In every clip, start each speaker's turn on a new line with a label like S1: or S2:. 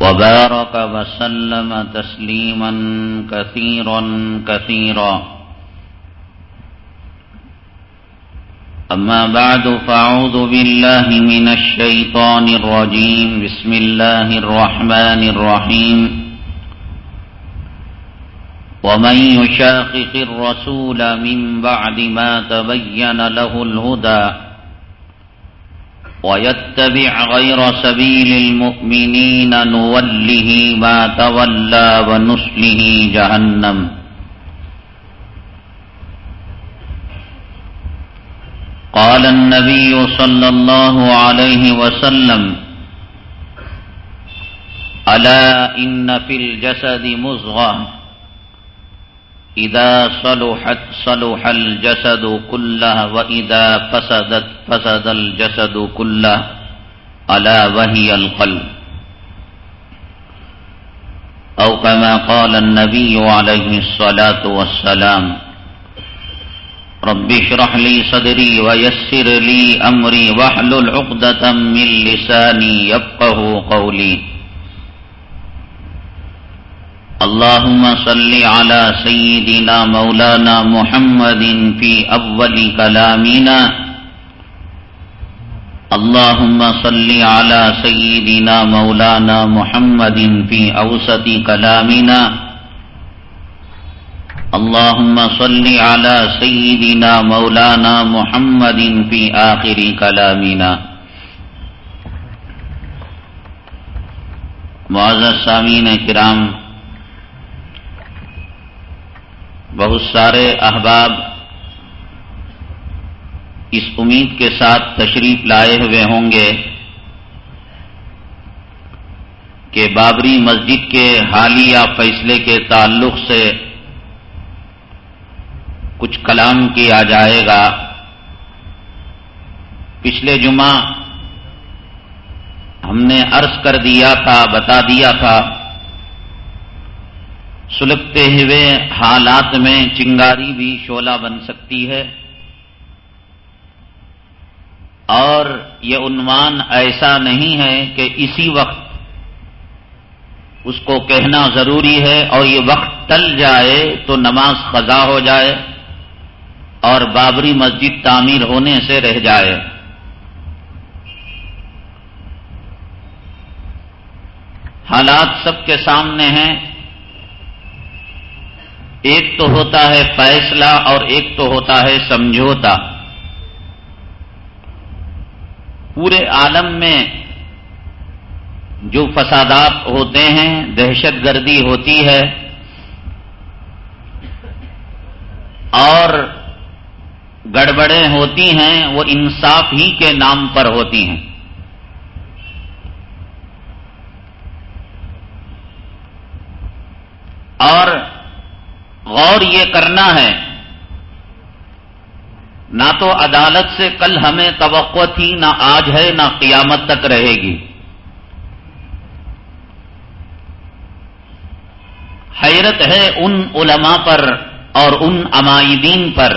S1: وبارك وسلم تسليما كثيرا كثيرا. أما بعد فأعوذ بالله من الشيطان الرجيم. بسم الله الرحمن الرحيم. ومن يشاقق الرسول من بعد ما تبين له الهدى ويتبع غير سبيل المؤمنين نوله ما تولى ونسله جهنم. قال النبي صلى الله عليه وسلم ألا إن في الجسد مزغة إذا صلحت صلح الجسد كله وإذا فسدت فسد الجسد كله ألا وهي القلب. أو كما قال النبي عليه الصلاة والسلام رب اشرح لي صدري ويسر لي أمري واحلل عقدة من لساني يفقه قولي. اللهم صل على سيدنا مولانا محمد في أول كلامنا. اللهم صل على سيدنا مولانا محمد في أوسط كلامنا. اللهم صل على سيدنا مولانا محمد في آخر كلامنا. معزز سامین کرام بہت سارے احباب اس امید کے ساتھ تشریف لائے ہوئے ہوں گے کہ بابری مسجد کے حالیہ فیصلے کے تعلق سے کچھ کلام کیا جائے گا۔ پچھلے جمعہ ہم نے عرض کر دیا تھا، بتا دیا تھا سلگتے ہوئے حالات میں چنگاری بھی شولہ بن سکتی ہے۔ اور یہ عنوان ایسا نہیں ہے کہ اسی وقت اس کو کہنا ضروری ہے اور یہ وقت ٹل جائے تو نماز خزا ہو جائے اور بابری مسجد تعمیر ہونے سے رہ جائے۔ حالات سب کے سامنے ہیں۔ ایک تو ہوتا ہے فیصلہ اور ایک تو ہوتا ہے سمجھوتا۔ پورے عالم میں جو فسادات ہوتے ہیں، دہشت گردی ہوتی ہے۔ اور گڑبڑیں ہوتی ہیں، وہ انصاف ہی کے نام پر ہوتی ہیں۔ اور غور یہ کرنا ہے۔ نہ تو عدالت سے کل ہمیں توقع تھی، نہ آج ہے، نہ قیامت تک رہے گی۔ حیرت ہے ان علماء پر اور ان امائدین پر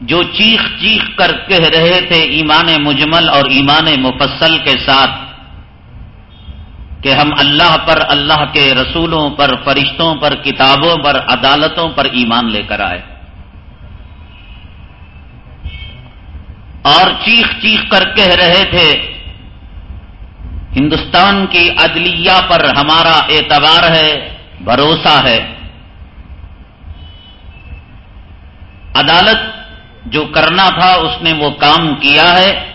S1: جو چیخ چیخ کر کہہ رہے تھے ایمان مجمل اور ایمان مفصل کے ساتھ۔ کہ ہم اللہ پر، اللہ کے رسولوں پر، فرشتوں پر، کتابوں پر، عدالتوں پر ایمان لے کر آئے۔ اور چیخ چیخ کر کہہ رہے تھے، ہندوستان کی عدلیہ پر ہمارا اعتبار ہے، بھروسہ ہے۔ عدالت جو کرنا تھا، اس نے وہ کام کیا ہے۔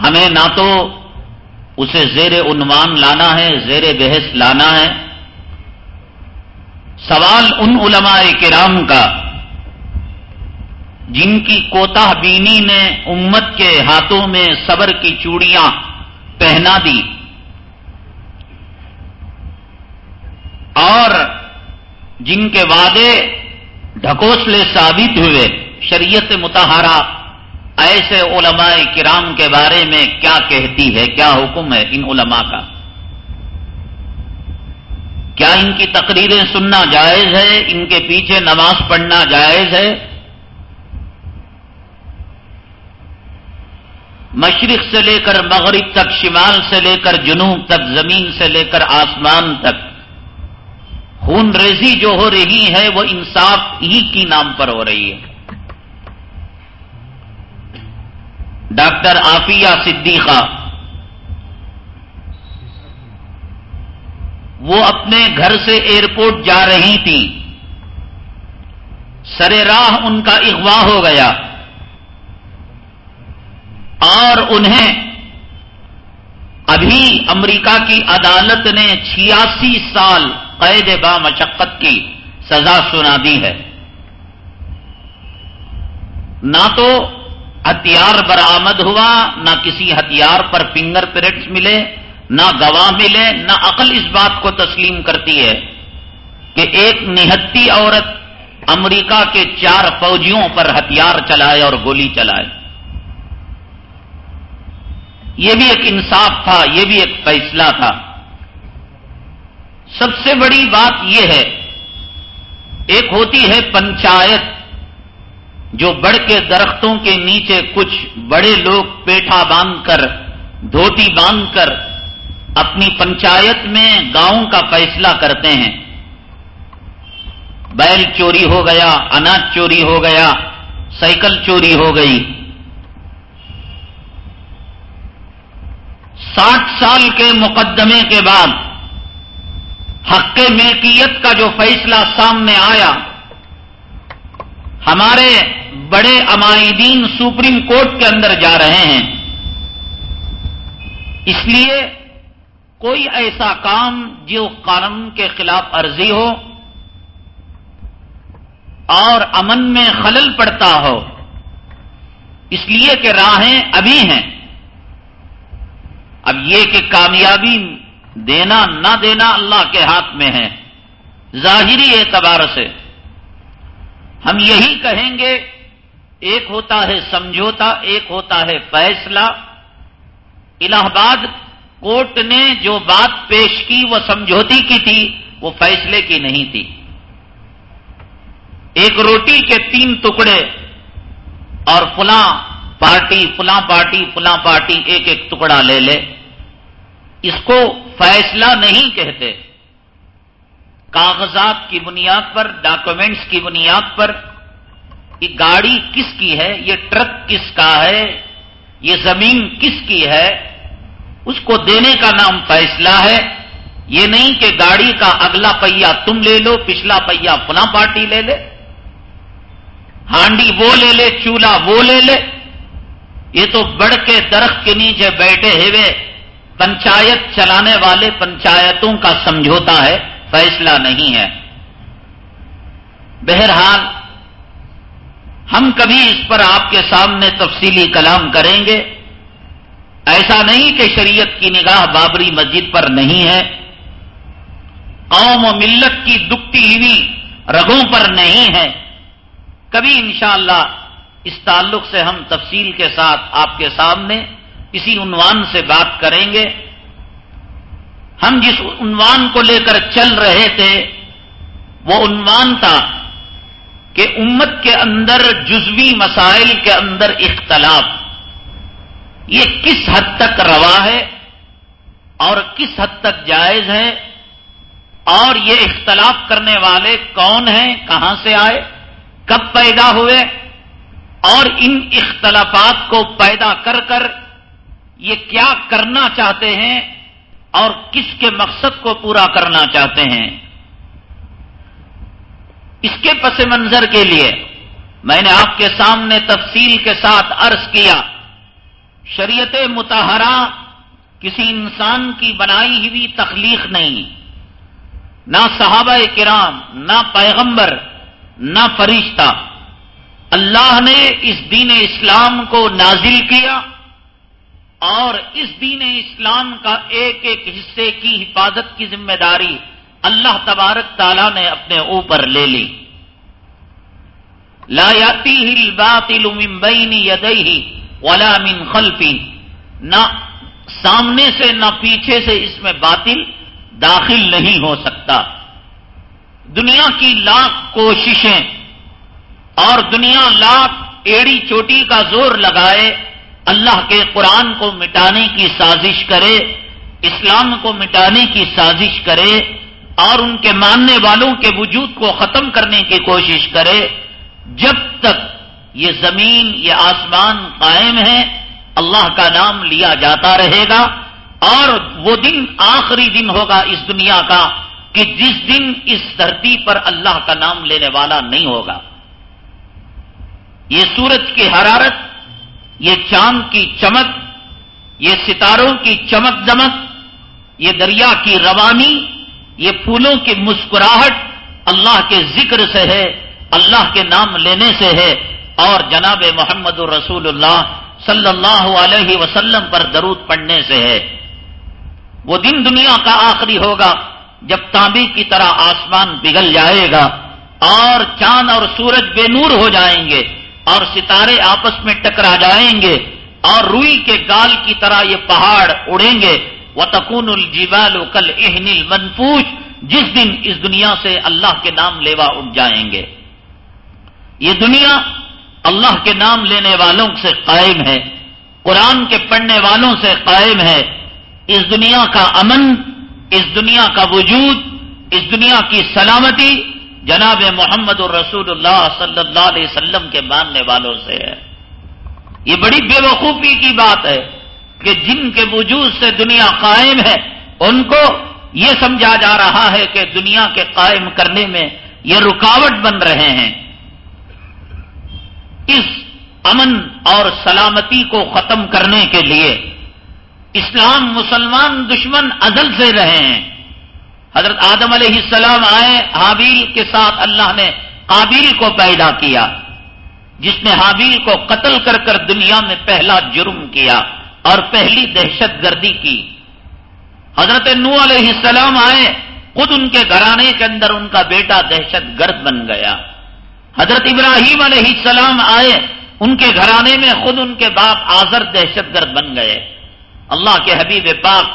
S1: ہمیں نہ تو اسے زیر عنوان لانا ہے، زیر بحث لانا ہے۔ سوال ان علماء کرام کا، جن کی کوتا بینی نے امت کے ہاتھوں میں صبر کی چوڑیاں پہنا دی۔ اور جن کے وعدے ڈھکوسلے ثابت ہوئے، شریعت متحرہ ایسے علماء کرام کے بارے میں کیا کہتی ہے، کیا حکم ہے ان علماء کا؟ کیا ان کی تقریریں سننا جائز ہے؟ ان کے پیچھے نماز پڑھنا جائز ہے؟ مشرق سے لے کر مغرب تک، شمال سے لے کر جنوب تک، زمین سے لے کر آسمان تک، خون ریزی جو ہو رہی ہے، وہ انصاف ہی کی نام پر ہو رہی ہے۔ ڈاکٹر آفیہ صدیقہ۔ وہ اپنے گھر سے ایئرپورٹ جا رہی تھی۔ سر راہ ان کا اغوا ہو گیا۔ اور انہیں ابھی امریکہ کی عدالت نے چھیاسی سال قید با مشقت کی سزا سنا دی ہے۔ نہ تو ہتھیار برآمد ہوا، نہ کسی ہتھیار پر فنگر پرنٹس ملے، نہ گواہ ملے، نہ عقل اس بات کو تسلیم کرتی ہے کہ ایک نہتی عورت امریکہ کے چار فوجیوں پر ہتھیار چلائے اور گولی چلائے۔ یہ بھی ایک انصاف تھا، یہ بھی ایک فیصلہ تھا۔ سب سے بڑی بات یہ ہے، ایک ہوتی ہے پنچایت۔ جو بڑھ کے درختوں کے نیچے کچھ بڑے لوگ پیٹھا باندھ کر، دھوتی باندھ کر اپنی پنچایت میں گاؤں کا فیصلہ کرتے ہیں۔ بیل چوری ہو گیا، اناج چوری ہو گیا، سائیکل چوری ہو گئی۔ ساٹھ سال کے مقدمے کے بعد حق ملکیت کا جو فیصلہ سامنے آیا ہمارے بڑے امائدین سپریم کورٹ کے اندر جا رہے ہیں۔ اس لیے کوئی ایسا کام جو قانون کے خلاف عرضی ہو اور امن میں خلل پڑتا ہو، اس لیے کہ راہیں ابھی ہیں۔ اب یہ کہ کامیابی دینا نہ دینا اللہ کے ہاتھ میں ہے، ظاہری اعتبار سے۔ ہم یہی کہیں گے، ایک ہوتا ہے سمجھوتا، ایک ہوتا ہے فیصلہ۔ الہ آباد کورٹ نے جو بات پیش کی، وہ سمجھوتی کی تھی، وہ فیصلے کی نہیں تھی۔ ایک روٹی کے تین ٹکڑے اور فلاں پارٹی فلاں پارٹی فلاں پارٹی، ایک ایک ٹکڑا لے لے۔ اس کو فیصلہ نہیں کہتے۔ کاغذات کی بنیاد پر ڈاکومنٹس کی بنیاد پر، یہ گاڑی کس کی ہے، یہ ٹرک کس کا ہے، یہ زمین کس کی ہے، اس کو دینے کا نام فیصلہ ہے۔ یہ نہیں کہ گاڑی کا اگلا پہیا تم لے لو، پچھلا پہیا فلاں پارٹی لے لے، ہانڈی وہ لے لے، چولہا وہ لے لے۔ یہ تو بڑھ کے درخت کے نیچے بیٹھے ہوئے پنچایت چلانے والے پنچایتوں کا سمجھوتا ہے۔ فیصلہ نہیں ہے۔ بہرحال، ہم کبھی اس پر آپ کے سامنے تفصیلی کلام کریں گے۔ ایسا نہیں کہ شریعت کی نگاہ بابری مسجد پر نہیں ہے۔ قوم و ملت کی دکھتی ہوئی رگوں پر نہیں ہے۔ کبھی انشاءاللہ اس تعلق سے ہم تفصیل کے ساتھ آپ کے سامنے اسی عنوان سے بات کریں گے۔ ہم جس عنوان کو لے کر چل رہے تھے، وہ عنوان تھا کہ امت کے اندر جزوی مسائل کے اندر اختلاف۔ یہ کس حد تک روا ہے اور کس حد تک جائز ہے؟ اور یہ اختلاف کرنے والے کون ہیں؟ کہاں سے آئے؟ کب پیدا ہوئے؟ اور ان اختلافات کو پیدا کر کر یہ کیا کرنا چاہتے ہیں؟ اور کس کے مقصد کو پورا کرنا چاہتے ہیں؟ اس کے پس منظر کے لیے میں نے آپ کے سامنے تفصیل کے ساتھ عرض کیا، شریعت متحرہ کسی انسان کی بنائی ہوئی تخلیق نہیں۔ نہ صحابہ کرام، نہ پیغمبر، نہ فرشتہ۔ اللہ نے اس دین اسلام کو نازل کیا۔ اور اس دین اسلام کا ایک ایک حصے کی حفاظت کی ذمہ داری اللہ تبارک تعالیٰ نے اپنے اوپر لے لی۔ لا یاتی ہل باطل ممبئی یدئی ولا من خلفی نہ سامنے سے نہ پیچھے سے اس میں باطل داخل نہیں ہو سکتا۔ دنیا کی لاکھ کوششیں اور دنیا لاکھ ایڑی چوٹی کا زور لگائے اللہ کے قرآن کو مٹانے کی سازش کرے، اسلام کو مٹانے کی سازش کرے، اور ان کے ماننے والوں کے وجود کو ختم کرنے کی کوشش کرے، جب تک یہ زمین، یہ آسمان قائم ہے، اللہ کا نام لیا جاتا رہے گا، اور وہ دن آخری دن ہوگا اس دنیا کا، کہ جس دن اس دھرتی پر اللہ کا نام لینے والا نہیں ہوگا۔ یہ سورج کی حرارت یہ چاند کی چمک، یہ ستاروں کی چمک دمک، یہ دریا کی روانی، یہ پھولوں کی مسکراہٹ اللہ کے ذکر سے ہے، اللہ کے نام لینے سے ہے۔ اور جناب محمد الرسول اللہ صلی اللہ علیہ وسلم پر درود پڑھنے سے ہے۔ وہ دن دنیا کا آخری ہوگا جب تانبی کی طرح آسمان بگل جائے گا اور چاند اور سورج بے نور ہو جائیں گے۔ اور ستارے آپس میں ٹکرا جائیں گے اور روئی کے گال کی طرح یہ پہاڑ اڑیں گے۔ وہ تکون الجیوال کل اہن منفوج جس دن اس دنیا سے اللہ کے نام لیوا اٹھ جائیں گے۔ یہ دنیا اللہ کے نام لینے والوں سے قائم ہے، قرآن کے پڑھنے والوں سے قائم ہے۔ اس دنیا کا امن، اس دنیا کا وجود، اس دنیا کی سلامتی جناب محمد الرسول اللہ صلی اللہ علیہ وسلم کے ماننے والوں سے ہے۔ یہ بڑی بے وقوفی کی بات ہے کہ جن کے وجود سے دنیا قائم ہے، ان کو یہ سمجھا جا رہا ہے کہ دنیا کے قائم کرنے میں یہ رکاوٹ بن رہے ہیں۔ اس امن اور سلامتی کو ختم کرنے کے لیے اسلام مسلمان دشمن ازل سے رہے ہیں۔ حضرت آدم علیہ السلام آئے، حابیل کے ساتھ اللہ نے قابیل کو پیدا کیا، جس نے حابیل کو قتل کر کر دنیا میں پہلا جرم کیا اور پہلی دہشت گردی کی۔ حضرت نو علیہ السلام آئے، خود ان کے گھرانے کے اندر ان کا بیٹا دہشت گرد بن گیا۔ حضرت ابراہیم علیہ السلام آئے، ان کے گھرانے میں خود ان کے باپ آزر دہشت گرد بن گئے۔ اللہ کے حبیب پاک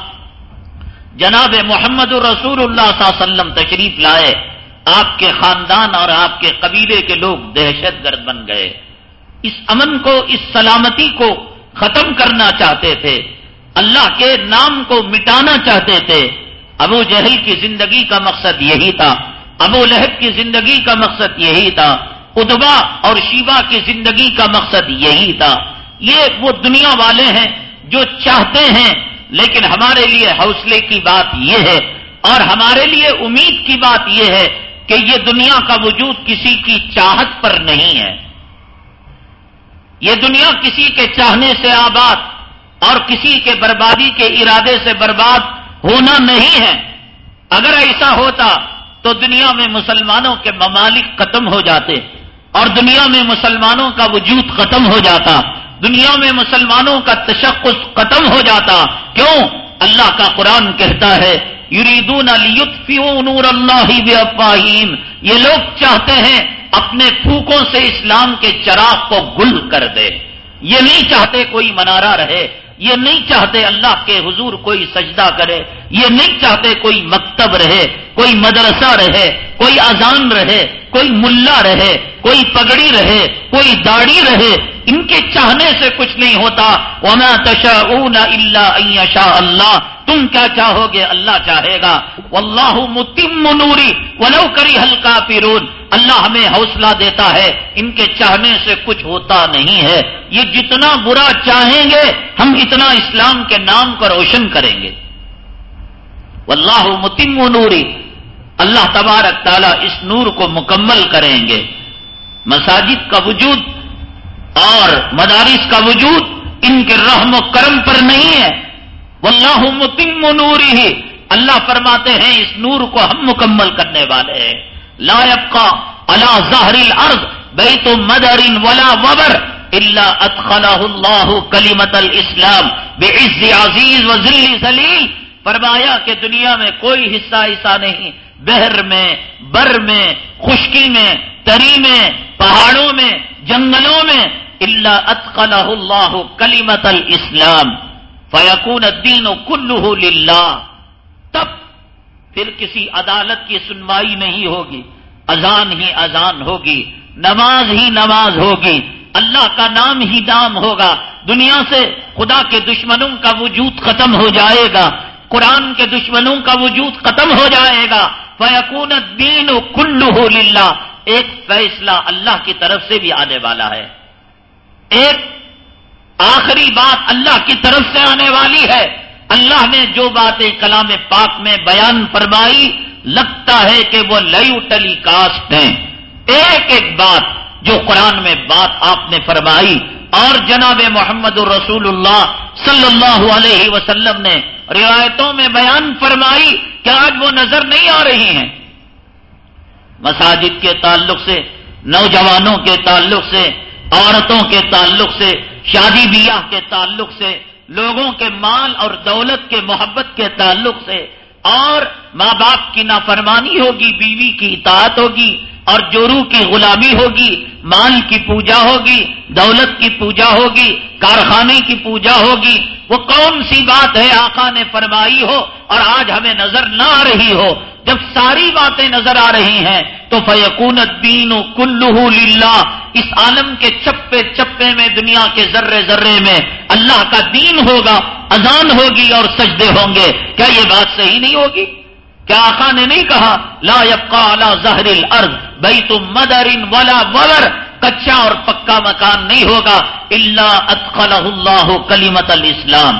S1: جناب محمد الرسول اللہ صلی اللہ علیہ وسلم تشریف لائے، آپ کے خاندان اور آپ کے قبیلے کے لوگ دہشت گرد بن گئے۔ اس امن کو، اس سلامتی کو ختم کرنا چاہتے تھے۔ اللہ کے نام کو مٹانا چاہتے تھے۔ ابو جہل کی زندگی کا مقصد یہی تھا۔ ابو لہب کی زندگی کا مقصد یہی تھا۔ ادبا اور شیبا کی زندگی کا مقصد یہی تھا۔ یہ وہ دنیا والے ہیں جو چاہتے ہیں لیکن ہمارے لیے حوصلے کی بات یہ ہے اور ہمارے لیے امید کی بات یہ ہے کہ یہ دنیا کا وجود کسی کی چاہت پر نہیں ہے۔ یہ دنیا کسی کے چاہنے سے آباد اور کسی کے بربادی کے ارادے سے برباد ہونا نہیں ہے۔ اگر ایسا ہوتا تو دنیا میں مسلمانوں کے ممالک ختم ہو جاتے اور دنیا میں مسلمانوں کا وجود ختم ہو جاتا۔ دنیا میں مسلمانوں کا تشخص ختم ہو جاتا۔ کیوں اللہ کا قرآن کہتا ہے یریدون نور اللہ افواہیم یہ لوگ چاہتے ہیں اپنے پھوکوں سے اسلام کے چراغ کو گل کر دے۔ یہ نہیں چاہتے کوئی منارہ رہے۔ یہ نہیں چاہتے اللہ کے حضور کوئی سجدہ کرے، یہ نہیں چاہتے کوئی مکتب رہے، کوئی مدرسہ رہے، کوئی اذان رہے، کوئی ملا رہے، کوئی پگڑی رہے، کوئی داڑھی رہے۔ ان کے چاہنے سے کچھ نہیں ہوتا۔ وما تشاءون الا ان يشاء اللہ تم کیا چاہو گے؟ اللہ چاہے گا۔ واللہ متم نوری ولو کری ہلکا پیرون اللہ ہمیں حوصلہ دیتا ہے، ان کے چاہنے سے کچھ ہوتا نہیں ہے۔ یہ جتنا برا چاہیں گے، ہم اتنا اسلام کے نام کو روشن کریں گے۔ واللہ متم نوری۔ اللہ تبارک تعالیٰ اس نور کو مکمل کریں گے۔ مساجد کا وجود اور مدارس کا وجود ان کے رحم و کرم پر نہیں ہے۔ واللہ متم نوری۔ ہی اللہ فرماتے ہیں، اس نور کو ہم مکمل کرنے والے ہیں۔ لا کا اللہ ظاہر الارض بیت مدر ولا وبر اللہ ادخلہ اللہ کلیمت الاسلام بے عز عزیز و ذلیل فرمایا کہ دنیا میں کوئی حصہ ایسا نہیں، بحر میں، بر میں، خشکی میں، تری میں، پہاڑوں میں، جنگلوں میں اللہ اتخلہ اللہ کلیمت الاسلام فیقون الدین کلہ للہ تب پھر کسی عدالت کی سنوائی نہیں ہوگی، اذان ہی اذان ہوگی، نماز ہی نماز ہوگی، اللہ کا نام ہی نام ہوگا، دنیا سے خدا کے دشمنوں کا وجود ختم ہو جائے گا، قرآن کے دشمنوں کا وجود ختم ہو جائے گا۔ فیقون دین و کلو للہ ایک فیصلہ اللہ کی طرف سے بھی آنے والا ہے۔ ایک آخری بات اللہ کی طرف سے آنے والی ہے۔ اللہ نے جو باتیں کلام پاک میں بیان فرمائی، لگتا ہے کہ وہ لئی ٹلی کاسٹ ہیں۔ ایک ایک بات جو قرآن میں بات آپ نے فرمائی۔ اور جناب محمد الرسول اللہ صلی اللہ علیہ وسلم نے روایتوں میں بیان فرمائی کہ آج وہ نظر نہیں آ رہی ہیں۔ مساجد کے تعلق سے، نوجوانوں کے تعلق سے، عورتوں کے تعلق سے، شادی بیاہ کے تعلق سے لوگوں کے مال اور دولت کے محبت کے تعلق سے اور ماں باپ کی نافرمانی ہوگی، بیوی کی اطاعت ہوگی اور جورو کی غلامی ہوگی، مال کی پوجا ہوگی، دولت کی پوجا ہوگی، کارخانے کی پوجا ہوگی۔ وہ کون سی بات ہے آقا نے فرمائی ہو اور آج ہمیں نظر نہ آ رہی ہو؟ جب ساری باتیں نظر آ رہی ہیں تو فیقون الدین کلو للہ اس عالم کے چپے چپے میں، دنیا کے ذرے ذرے میں اللہ کا دین ہوگا، اذان ہوگی اور سجدے ہوں گے۔ کیا یہ بات صحیح نہیں ہوگی؟ کیا آقا نے نہیں کہا؟ لا یبقا علی ظہر الارض، بیت مدر ولا ولر۔ کچا اور پکا مکان نہیں ہوگا۔ اللہ ادخلہ اللہ کلیمت الاسلام۔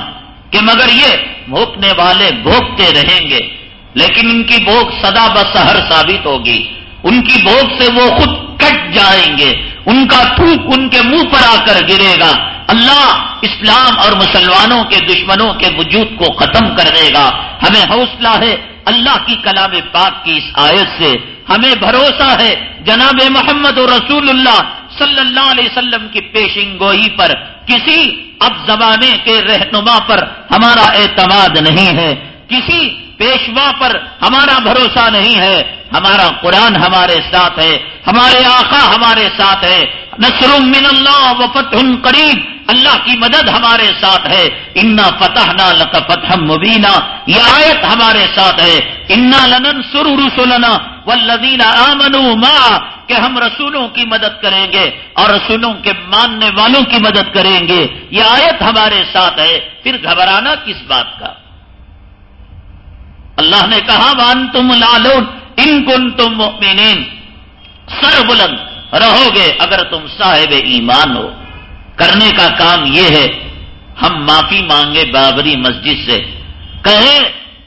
S1: کہ مگر یہ بھوکنے والے بھوکتے رہیں گے۔ لیکن ان کی بھوک سدا بسہر ثابت ہوگی۔ ان کی بھوک سے وہ خود کٹ جائیں گے۔ ان کا تھوک ان کے منہ پر آ کر گرے گا۔ اللہ اسلام اور مسلمانوں کے دشمنوں کے وجود کو ختم کر دے گا۔ ہمیں حوصلہ ہے اللہ کی کلام پاک کی اس آیت سے۔ ہمیں بھروسہ ہے جناب محمد رسول اللہ صلی اللہ علیہ وسلم کی پیشن گوئی پر۔ کسی اب زمانے کے رہنما پر ہمارا اعتماد نہیں ہے۔ کسی پیشوا پر ہمارا بھروسہ نہیں ہے، ہمارا قرآن ہمارے ساتھ ہے، ہمارے آقا ہمارے ساتھ ہے۔ نصر من اللہ و فتح قریب۔ اللہ کی مدد ہمارے ساتھ ہے۔ انا فتح نہ لک فتح مبینہ یہ آیت ہمارے ساتھ ہے۔ انا لنن سر رسولنا و لدینہ ماں کہ ہم رسولوں کی مدد کریں گے اور رسولوں کے ماننے والوں کی مدد کریں گے۔ یہ آیت ہمارے ساتھ ہے۔ پھر گھبرانا کس بات کا؟ اللہ نے کہا وان تم لالون، ان کن تم سر بلند رہو گے اگر تم صاحب ایمان ہو۔ کرنے کا کام یہ ہے، ہم معافی مانگے بابری مسجد سے۔ کہے،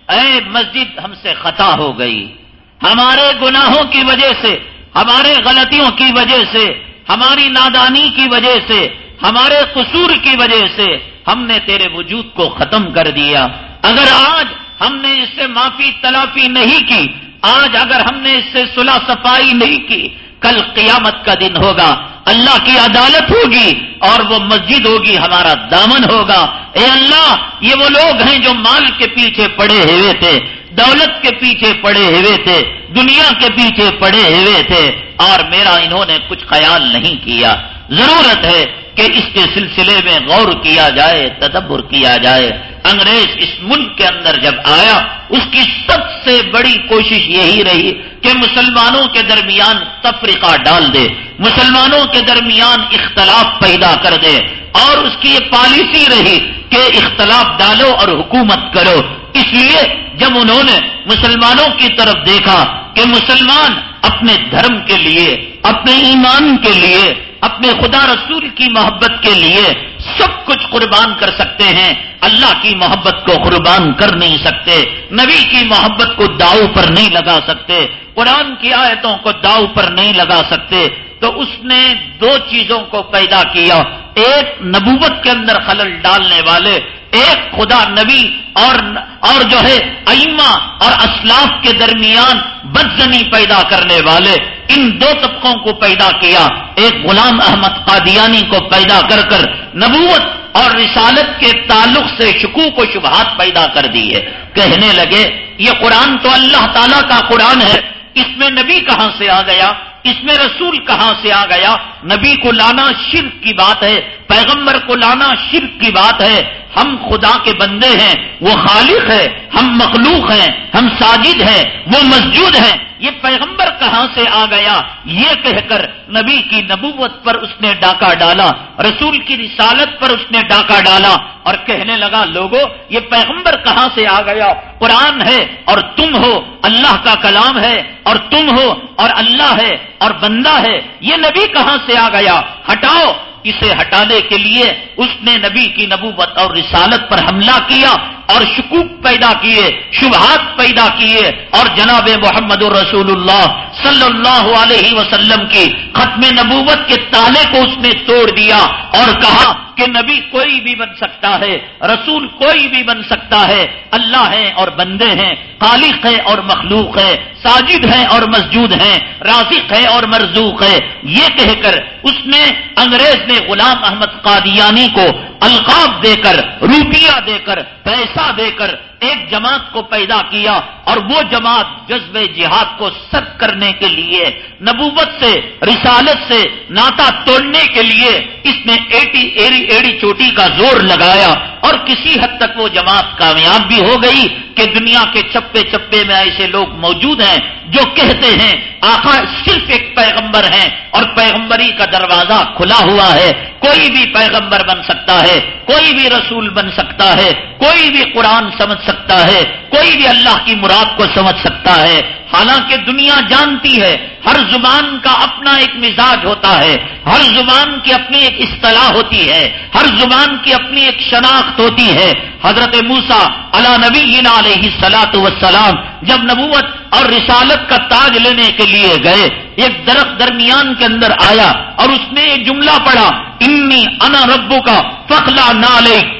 S1: اے مسجد ہم سے خطا ہو گئی۔ ہمارے گناہوں کی وجہ سے، ہمارے غلطیوں کی وجہ سے، ہماری نادانی کی وجہ سے، ہمارے قصور کی وجہ سے ہم نے تیرے وجود کو ختم کر دیا۔ اگر آج ہم نے اس سے معافی تلافی نہیں کی۔ آج اگر ہم نے اس سے صلح صفائی نہیں کی، کل قیامت کا دن ہوگا۔ اللہ کی عدالت ہوگی اور وہ مسجد ہوگی، ہمارا دامن ہوگا۔ اے اللہ، یہ وہ لوگ ہیں جو مال کے پیچھے پڑے ہوئے تھے، دولت کے پیچھے پڑے ہوئے تھے، دنیا کے پیچھے پڑے ہوئے تھے۔ اور میرا انہوں نے کچھ خیال نہیں کیا۔ ضرورت ہے کہ اس کے سلسلے میں غور کیا جائے، تدبر کیا جائے۔ انگریز اس ملک کے اندر جب آیا، اس کی سب سے بڑی کوشش یہی رہی کہ مسلمانوں کے درمیان تفریقہ ڈال دے، مسلمانوں کے درمیان اختلاف پیدا کر دے، اور اس کی یہ پالیسی رہی کہ اختلاف ڈالو اور حکومت کرو۔ اس لیے جب انہوں نے مسلمانوں کی طرف دیکھا کہ مسلمان اپنے دھرم کے لیے، اپنے ایمان کے لیے اپنے خدا رسول کی محبت کے لیے سب کچھ قربان کر سکتے ہیں۔ اللہ کی محبت کو قربان کر نہیں سکتے۔ نبی کی محبت کو داؤ پر نہیں لگا سکتے۔ قرآن کی آیتوں کو داؤ پر نہیں لگا سکتے۔ تو اس نے دو چیزوں کو پیدا کیا، ایک نبوت کے اندر خلل ڈالنے والے، ایک خدا نبی اور اور جو ہے ائمہ اور اسلاف کے درمیان بدزنی پیدا کرنے والے۔ ان دو طبقوں کو پیدا کیا۔ ایک غلام احمد قادیانی کو پیدا کر کر نبوت اور رسالت کے تعلق سے شکوک و شبہات پیدا کر دی ہے کہنے لگے، یہ قرآن تو اللہ تعالی کا قرآن ہے، اس میں نبی کہاں سے آ گیا؟ اس میں رسول کہاں سے آ گیا؟ نبی کو لانا شرک کی بات ہے، پیغمبر کو لانا شرک کی بات ہے ہم خدا کے بندے ہیں، وہ خالق ہے، ہم مخلوق ہیں، ہم ساجد ہیں، وہ مسجود ہیں۔ یہ پیغمبر کہاں سے آ گیا؟ یہ کہہ کر نبی کی نبوت پر اس نے ڈاکہ ڈالا، رسول کی رسالت پر اس نے ڈاکہ ڈالا اور کہنے لگا لوگوں یہ پیغمبر کہاں سے آ گیا؟ قرآن ہے اور تم ہو، اللہ کا کلام ہے اور تم ہو اور اللہ ہے اور بندہ ہے۔ یہ نبی کہاں سے آ گیا؟ ہٹاؤ اسے ہٹانے کے لیے اس نے نبی کی نبوت اور رسالت پر حملہ کیا اور شکوک پیدا کیے، شبہات پیدا کیے اور جناب محمد الرسول اللہ صلی اللہ علیہ وسلم کی ختم نبوت کے تالے کو اس نے توڑ دیا اور کہا کہ نبی کوئی بھی بن سکتا ہے، رسول کوئی بھی بن سکتا ہے، اللہ ہے اور بندے ہیں، خالق ہے اور مخلوق ہے ساجد ہے اور مسجود ہیں، رازق ہے اور مرزوق ہے یہ کہہ کر اس نے انگریز نے غلام احمد قادیانی کو القاب دے کر روپیہ دے کر پیسہ دے کر ایک جماعت کو پیدا کیا اور وہ جماعت جذب جہاد کو سب کرنے کے لیے، نبوت سے، رسالت سے ناتا توڑنے کے لیے اس نے ایٹی ایڑی ایڑی چوٹی کا زور لگایا اور کسی حد تک وہ جماعت کامیاب بھی ہو گئی کہ دنیا کے چپے چپے میں ایسے لوگ موجود ہیں جو کہتے ہیں آخا صرف ایک پیغمبر ہیں اور پیغمبری کا دروازہ کھلا ہوا ہے۔ کوئی بھی پیغمبر بن سکتا ہے، کوئی بھی رسول بن سکتا ہے، کوئی بھی قرآن سمجھ سکتا ہے، کوئی بھی اللہ کی مراد کو سمجھ سکتا ہے۔ حالانکہ دنیا جانتی ہے، ہر زبان کا اپنا ایک مزاج ہوتا ہے۔ ہر زبان کی اپنی ایک اصطلاح ہوتی ہے۔ ہر زبان کی اپنی ایک شناخت ہوتی ہے۔ حضرت موسا علا نبی علیہ سلاۃ وسلام جب نبوت اور رسالت کا تاج لینے کے لیے گئے، ایک درخت درمیان کے اندر آیا اور اس نے یہ جملہ پڑھا انی انا ربو کا فخلا نالے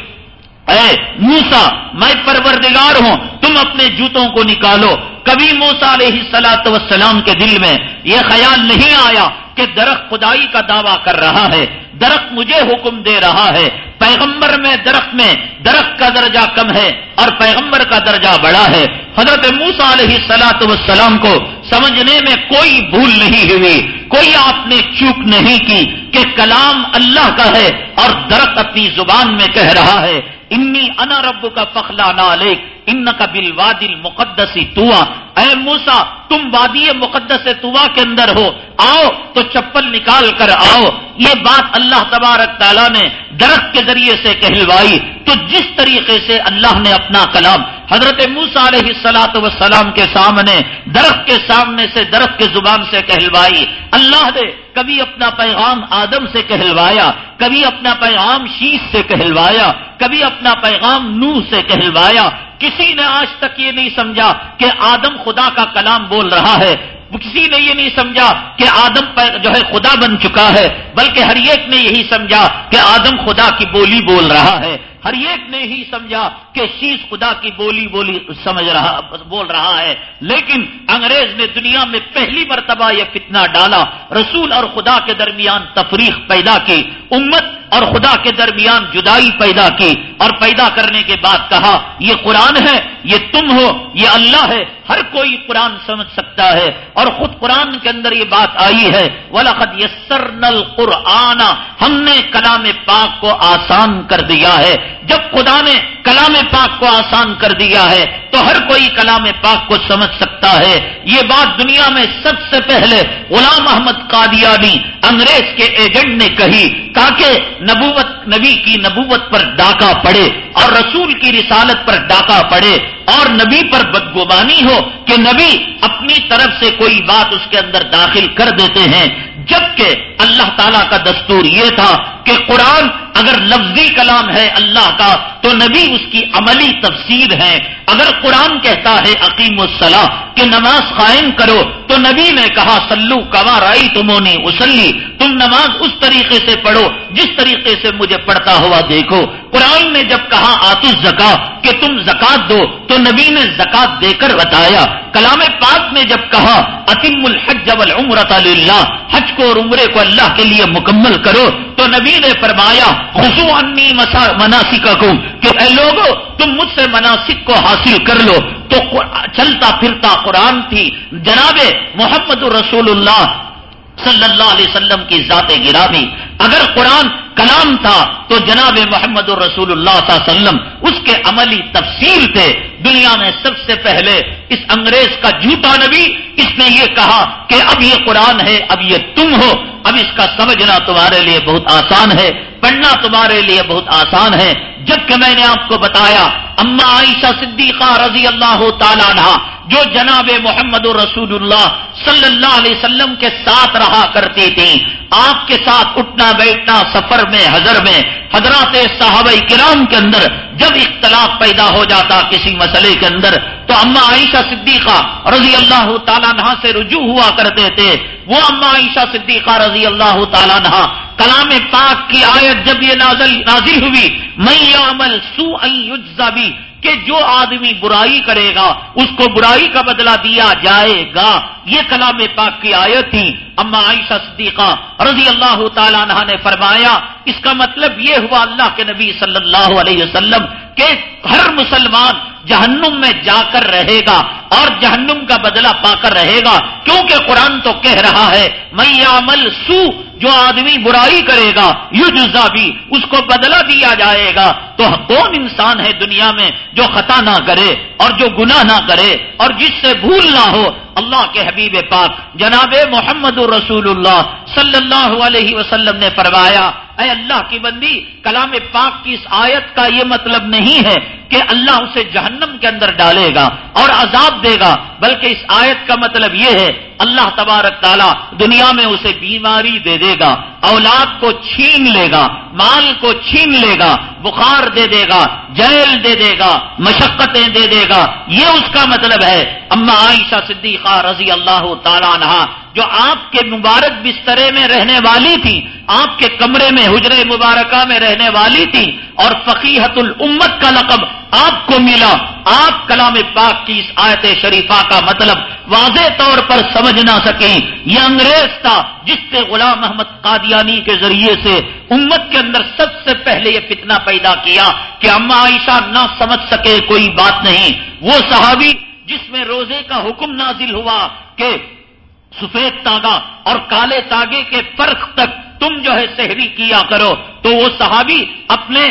S1: اے موسا میں پروردگار ہوں، تم اپنے جوتوں کو نکالو۔ کبھی موسا علیہ سلاۃ وسلام کے دل میں یہ خیال نہیں آیا کہ درخت خدائی کا دعویٰ کر رہا ہے، درخت مجھے حکم دے رہا ہے۔ پیغمبر میں درخت میں درخت کا درجہ کم ہے اور پیغمبر کا درجہ بڑا ہے۔ حضرت موسا علیہ سلاۃ وسلام کو سمجھنے میں کوئی بھول نہیں ہوئی، کوئی آپ نے چوک نہیں کی کہ کلام اللہ کا ہے اور درخت اپنی زبان میں کہہ رہا ہے۔ انی انا رب کا فخلا نالک ان کا بل وادل مقدسی توا اے موسا تم وادی مقدس توا کے اندر ہو۔ آؤ، تو چپل نکال کر آؤ۔ یہ بات اللہ تبارک تعالیٰ نے درخت کے ذریعے سے کہلوائی۔ تو جس طریقے سے اللہ نے اپنا کلام، حضرت موسا علیہ سلاط وسلام کے سامنے، درخت کے سامنے سے درخت کے زبان سے کہلوائی۔ اللہ نے کبھی اپنا پیغام آدم سے کہلوایا، کبھی اپنا پیغام شیش سے کہلوایا، کبھی اپنا پیغام نوح سے کہلوایا۔ کسی نے آج تک یہ نہیں سمجھا کہ آدم خدا کا کلام بول رہا ہے۔ کسی نے یہ نہیں سمجھا کہ آدم جو ہے خدا بن چکا ہے۔ بلکہ ہر ایک نے یہی سمجھا کہ آدم خدا کی بولی بول رہا ہے۔ ہر ایک نے ہی سمجھا کہ شیش خدا کی بولی بولی سمجھ رہا بول رہا ہے، لیکن انگریز نے دنیا میں پہلی مرتبہ یہ فتنہ ڈالا۔ رسول اور خدا کے درمیان تفریح پیدا کی، امت اور خدا کے درمیان جدائی پیدا کی۔ اور پیدا کرنے کے بعد کہا، یہ قرآن ہے، یہ تم ہو، یہ اللہ ہے، ہر کوئی قرآن سمجھ سکتا ہے۔ اور خود قرآن کے اندر یہ بات آئی ہے ولاقت یسر نل قرآن ہم نے کلام پاک کو آسان کر دیا ہے۔ جب خدا نے کلام پاک کو آسان کر دیا ہے تو ہر کوئی کلام پاک کو سمجھ سکتا ہے۔ یہ بات دنیا میں سب سے پہلے غلام احمد قادیانی انگریز کے ایجنٹ نے کہی تاکہ نبوت، نبی کی نبوت پر ڈاکہ پڑے اور رسول کی رسالت پر ڈاکہ پڑے اور نبی پر بدگوبانی ہو کہ نبی اپنی طرف سے کوئی بات اس کے اندر داخل کر دیتے ہیں۔ جبکہ اللہ تعالیٰ کا دستور یہ تھا کہ قرآن اگر لفظی کلام ہے اللہ کا تو نبی اس کی عملی تفسیر ہے۔ اگر قرآن کہتا ہے عقیم الصلاح کہ نماز قائم کرو تو نبی نے کہا سلو کما رائی تمہوں نے اسلی تم نماز اس طریقے سے پڑھو جس طریقے سے مجھے پڑھتا ہوا دیکھو۔ قرآن نے جب کہا آتس زکا کہ تم زکات دو تو نبی نے زکات دے کر بتایا۔ کلام پاک نے جب کہا، اتم الحج والعمرۃ للہ حج کو اور عمرے کو اللہ کے لیے مکمل کرو، تو نبی نے فرمایا خصو انی مناسک کہ اے لوگوں تم مجھ سے مناسک کو حاصل کر لو۔ تو چلتا پھرتا قرآن تھی۔ جناب محمد رسول اللہ صلی اللہ علیہ وسلم کی ذات گرامی، اگر قرآن کلام تھا تو جناب محمد الرسول اللہ صلی اللہ علیہ وسلم اس کے عملی تفصیل تھے۔ دنیا میں سب سے پہلے اس انگریز کا جھوٹا نبی اس نے یہ کہا کہ اب یہ قرآن ہے، اب یہ تم ہو، اب اس کا سمجھنا تمہارے لیے بہت آسان ہے، پڑھنا تمہارے لیے بہت آسان ہے۔ جبکہ میں نے آپ کو بتایا، اما عائشہ صدیقہ رضی اللہ تعالیٰ جو جناب محمد رسول اللہ صلی اللہ علیہ وسلم کے ساتھ رہا کرتی تھی آپ کے ساتھ اٹھنا بیٹھنا سفر میں، حضر میں، حضرات صحابہ کرام کے اندر جب اختلاف پیدا ہو جاتا کسی مسئلے کے اندر، تو اما عائشہ صدیقہ رضی اللہ تعالیٰ نہ سے رجوع ہوا کرتے تھے۔ وہ اما عائشہ صدیقہ رضی اللہ تعالیٰ نہ کلام پاک کی آیت جب یہ نازل نازل ہوئی میں عمل سو بھی کہ جو آدمی برائی کرے گا، اس کو برائی کا بدلہ دیا جائے گا۔ یہ کلام پاک کی آیت تھی۔ اما عائشہ صدیقہ رضی اللہ تعالیٰ عنہ نے فرمایا، اس کا مطلب یہ ہوا اللہ کے نبی صلی اللہ علیہ وسلم کہ ہر مسلمان جہنم میں جا کر رہے گا اور جہنم کا بدلہ پا کر رہے گا کیونکہ قرآن تو کہہ رہا ہے میں عمل سو جو آدمی برائی کرے گا یو جزا بھی، اس کو بدلا دیا جائے گا۔ تو کون انسان ہے دنیا میں جو خطا نہ کرے اور جو گناہ نہ کرے اور جس سے بھول نہ ہو؟ اللہ کے حبیب پاک جناب محمد الرسول اللہ صلی اللہ علیہ وسلم نے فرمایا اے اللہ کی بندی، کلام پاک کی اس آیت کا یہ مطلب نہیں ہے کہ اللہ اسے جہنم کے اندر ڈالے گا اور عذاب دے گا، بلکہ اس آیت کا مطلب یہ ہے، اللہ تبارک تعالیٰ دنیا میں اسے بیماری دے دے گا، اولاد کو چھین لے گا، مال کو چھین لے گا، بخار دے دے گا، جیل دے دے گا، مشقتیں دے دے گا، یہ اس کا مطلب ہے۔ اما عائشہ صدیقہ رضی اللہ تعالیٰ عنہ جو آپ کے مبارک بسترے میں رہنے والی تھی، آپ کے کمرے میں حجر مبارکہ میں رہنے والی تھی، اور فقیحت الامت کا لقب آپ کو ملا۔ آپ کلام پاک کی اس آیت شریفہ کا مطلب واضح طور پر سمجھ نہ سکیں۔ یہ انگریز تھا جس نے غلام محمد قادیانی کے ذریعے سے امت کے اندر سب سے پہلے یہ فتنہ پیدا کیا کہ اما عائشہ نہ سمجھ سکے، کوئی بات نہیں۔ وہ صحابی جس میں روزے کا حکم نازل ہوا کہ سفید تاگا اور کالے تاگے کے فرق تک تم جو ہے سحری کیا کرو تو وہ صحابی اپنے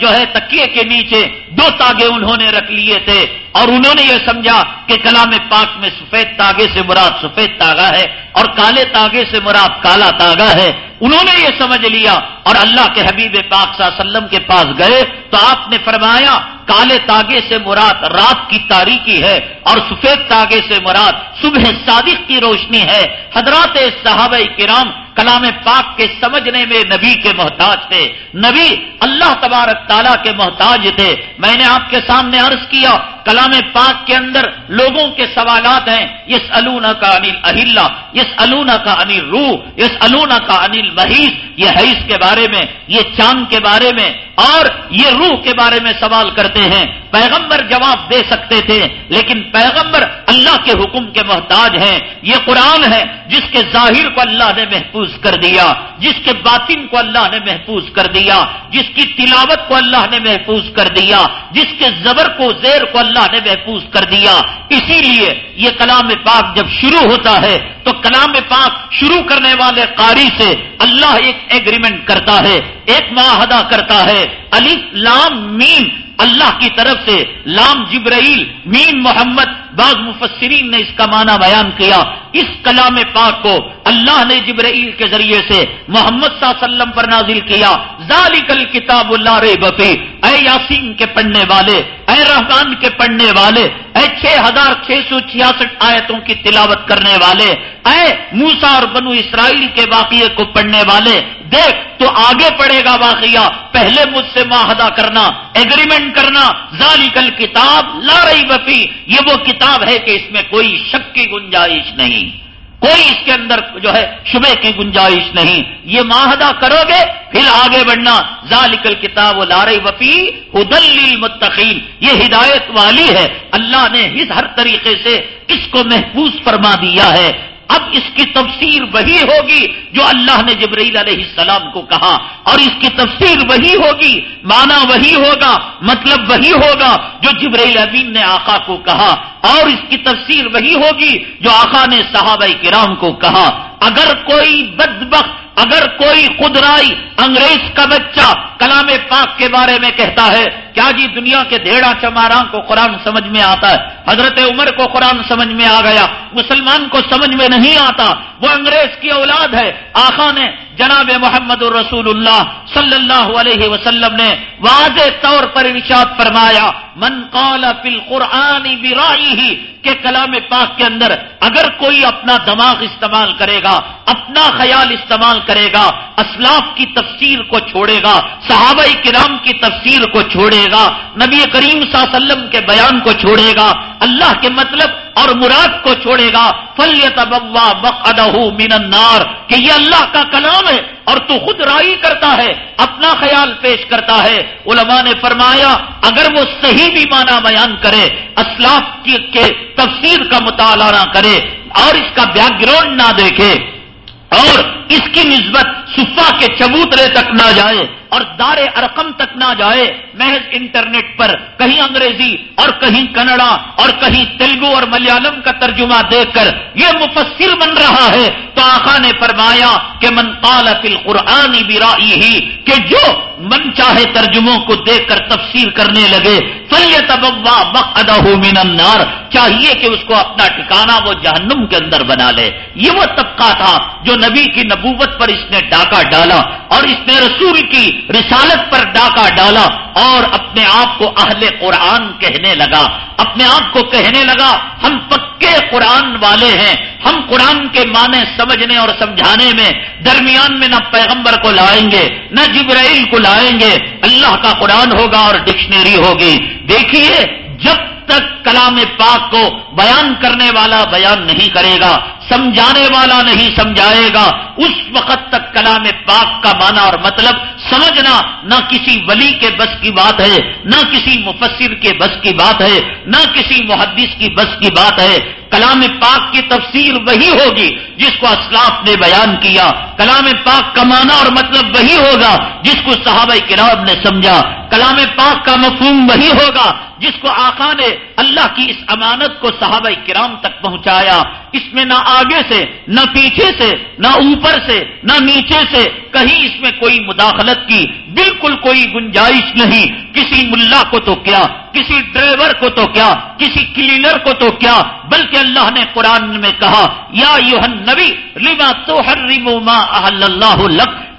S1: جو ہے تکیے کے نیچے دو تاگے انہوں نے رکھ لیے تھے اور انہوں نے یہ سمجھا کہ کلام پاک میں سفید تاگے سے مراد سفید تاگا ہے اور کالے تاگے سے مراد کالا تاگا ہے۔ انہوں نے یہ سمجھ لیا اور اللہ کے حبیب پاک صلی اللہ علیہ وسلم کے پاس گئے تو آپ نے فرمایا، کالے تاگے سے مراد رات کی تاریخی ہے اور سفید تاگے سے مراد صبح صادق کی روشنی ہے۔ حضرات صحابہ کرام کلام پاک کے سمجھنے میں نبی کے محتاج تھے۔ نبی اللہ تبارک تعالیٰ کے محتاج تھے۔ میں نے آپ کے سامنے عرض کیا کلام پاک کے اندر لوگوں کے سوالات ہیں یس الونا کا انل اہل یس الونا کا انل روح یس الونا کا انل محیث یہ حیث کے بارے میں، یہ چاند کے بارے میں، اور یہ روح کے بارے میں سوال کرتے ہیں۔ پیغمبر جواب دے سکتے تھے، لیکن پیغمبر اللہ کے حکم کے محتاج ہیں۔ یہ قرآن ہے، جس کے ظاہر کو اللہ نے محفوظ کر دیا، جس کے باطن کو اللہ نے محفوظ کر دیا، جس کی تلاوت کو اللہ نے محفوظ کر دیا، جس کے زبر کو زیر کو اللہ اللہ نے محفوظ کر دیا۔ اسی لیے یہ کلام پاک جب شروع ہوتا ہے تو کلام پاک شروع کرنے والے قاری سے اللہ ایک ایگریمنٹ کرتا ہے، ایک معاہدہ کرتا ہے۔ علی لام میم اللہ کی طرف سے، لام جبرائیل میم محمد بعض مفسرین نے اس کا معنی بیان کیا اس کلام پاک کو اللہ نے جبرائیل کے ذریعے سے محمد صلی اللہ علیہ وسلم پر نازل کیا۔ ذالک الکتاب اللہ رے بفی اے یاسین کے پڑھنے والے، اے رحمان کے پڑھنے والے، اے چھ ہزار چھ سو چھیاسٹھ آیتوں کی تلاوت کرنے والے، اے موسا اور بنو اسرائیل کے واقعے کو پڑھنے والے، دیکھ تو آگے پڑے گا واقعہ۔ پہلے مجھ سے معاہدہ کرنا ایگریمنٹ کرنا۔ ذالکل کتاب لا رہی بفی یہ وہ کتاب کتاب ہے کہ اس میں کوئی شک کی گنجائش نہیں، کوئی اس کے اندر جو ہے شبے کی گنجائش نہیں۔ یہ معاہدہ کرو گے، پھر آگے بڑھنا۔ ذالکل کتاب لارے وفی ادل متقین یہ ہدایت والی ہے۔ اللہ نے اس ہر طریقے سے اس کو محفوظ فرما دیا ہے۔ اب اس کی تفسیر وہی ہوگی جو اللہ نے جبرائیل علیہ السلام کو کہا اور اس کی تفسیر وہی ہوگی، معنی وہی ہوگا مطلب وہی ہوگا جو جبرائیل امین نے آقا کو کہا اور اس کی تفسیر وہی ہوگی جو آقا نے صحابہ کرام کو کہا۔ اگر کوئی بدبخت، اگر کوئی خدرائی انگریز کا بچہ کلام پاک کے بارے میں کہتا ہے، کیا جی دنیا کے دھیڑا چمارا کو قرآن سمجھ میں آتا ہے؟ حضرت عمر کو قرآن سمجھ میں آ گیا، مسلمان کو سمجھ میں نہیں آتا۔ وہ انگریز کی اولاد ہے۔ آخا نے جناب محمد الرسول اللہ صلی اللہ علیہ وسلم نے واضح طور پر ارشاد فرمایا، من قال فی القرآن برائی کہ کلام پاک کے اندر اگر کوئی اپنا دماغ استعمال کرے گا، اپنا خیال استعمال کرے گا، اسلاف کی تفسیر کو چھوڑے گا، صحابہ کرام کی تفسیر کو چھوڑے گا، نبی کریم صلی اللہ علیہ وسلم کے بیان کو چھوڑے گا، اللہ کے مطلب اور مراد کو چھوڑے گا فلیت ببا بقدہ من النار، کہ یہ اللہ کا کلام ہے اور تو خود رائی کرتا ہے، اپنا خیال پیش کرتا ہے۔ علماء نے فرمایا، اگر وہ صحیح بھی معنی بیان کرے اسلاف کے تفسیر کا مطالعہ نہ کرے اور اس کا بیک گراؤنڈ نہ دیکھے، اور اس کی نسبت صفا کے چبوترے تک نہ جائے اور دار ارقم تک نہ جائے، محض انٹرنیٹ پر کہیں انگریزی اور کہیں کنڑا اور کہیں تیلگو اور ملیالم کا ترجمہ دیکھ کر یہ مفسر بن رہا ہے، تو آقا نے فرمایا کہ من قال فی القرآن برائی ہی کہ جو من چاہے ترجموں کو دیکھ کر تفسیر کرنے لگے فلی تبوا بق من النار، چاہیے کہ اس کو اپنا ٹھکانا وہ جہنم کے اندر بنا لے۔ یہ وہ طبقہ تھا جو نبی کی نبوت پر اس نے ڈاکہ ڈالا اور اس نے رسول کی رسالت پر ڈاکہ ڈالا اور اپنے آپ کو اہل قرآن کہنے لگا۔ اپنے آپ کو کہنے لگا، ہم پکے قرآن والے ہیں، ہم قرآن کے معنی سمجھنے اور سمجھانے میں درمیان میں نہ پیغمبر کو لائیں گے، نہ جبرائیل کو لائیں گے۔ اللہ کا قرآن ہوگا اور ڈکشنری ہوگی۔ دیکھیے، جب تک کلام پاک کو بیان کرنے والا بیان نہیں کرے گا سمجھانے والا نہیں سمجھائے گا۔ اس وقت تک کلام پاک کا معنی اور مطلب سمجھنا نہ کسی ولی کے بس کی بات ہے، نہ کسی مفسر کے بس کی بات ہے، نہ کسی محدث کی بس کی بات ہے۔ کلام پاک کی تفسیر وہی ہوگی جس کو اسلاف نے بیان کیا۔ کلام پاک کا معنی اور مطلب وہی ہوگا جس کو صحابہ کرام نے سمجھا۔ کلام پاک کا مفہوم وہی ہوگا جس کو آقا نے اللہ کی اس امانت کو صحابہ کرام تک پہنچایا۔ اس میں نہ آگے سے، نہ پیچھے سے، نہ اوپر سے، نہ نیچے سے، کہیں اس میں کوئی مداخلت کی، بالکل کوئی گنجائش نہیں۔ کسی ملا کو تو کیا، کسی ڈرائیور کو تو کیا، کسی کلینر کو تو کیا، بلکہ اللہ نے قرآن میں کہا، یا یوہن نبی ریما تو ہر ریمو ماں اللہ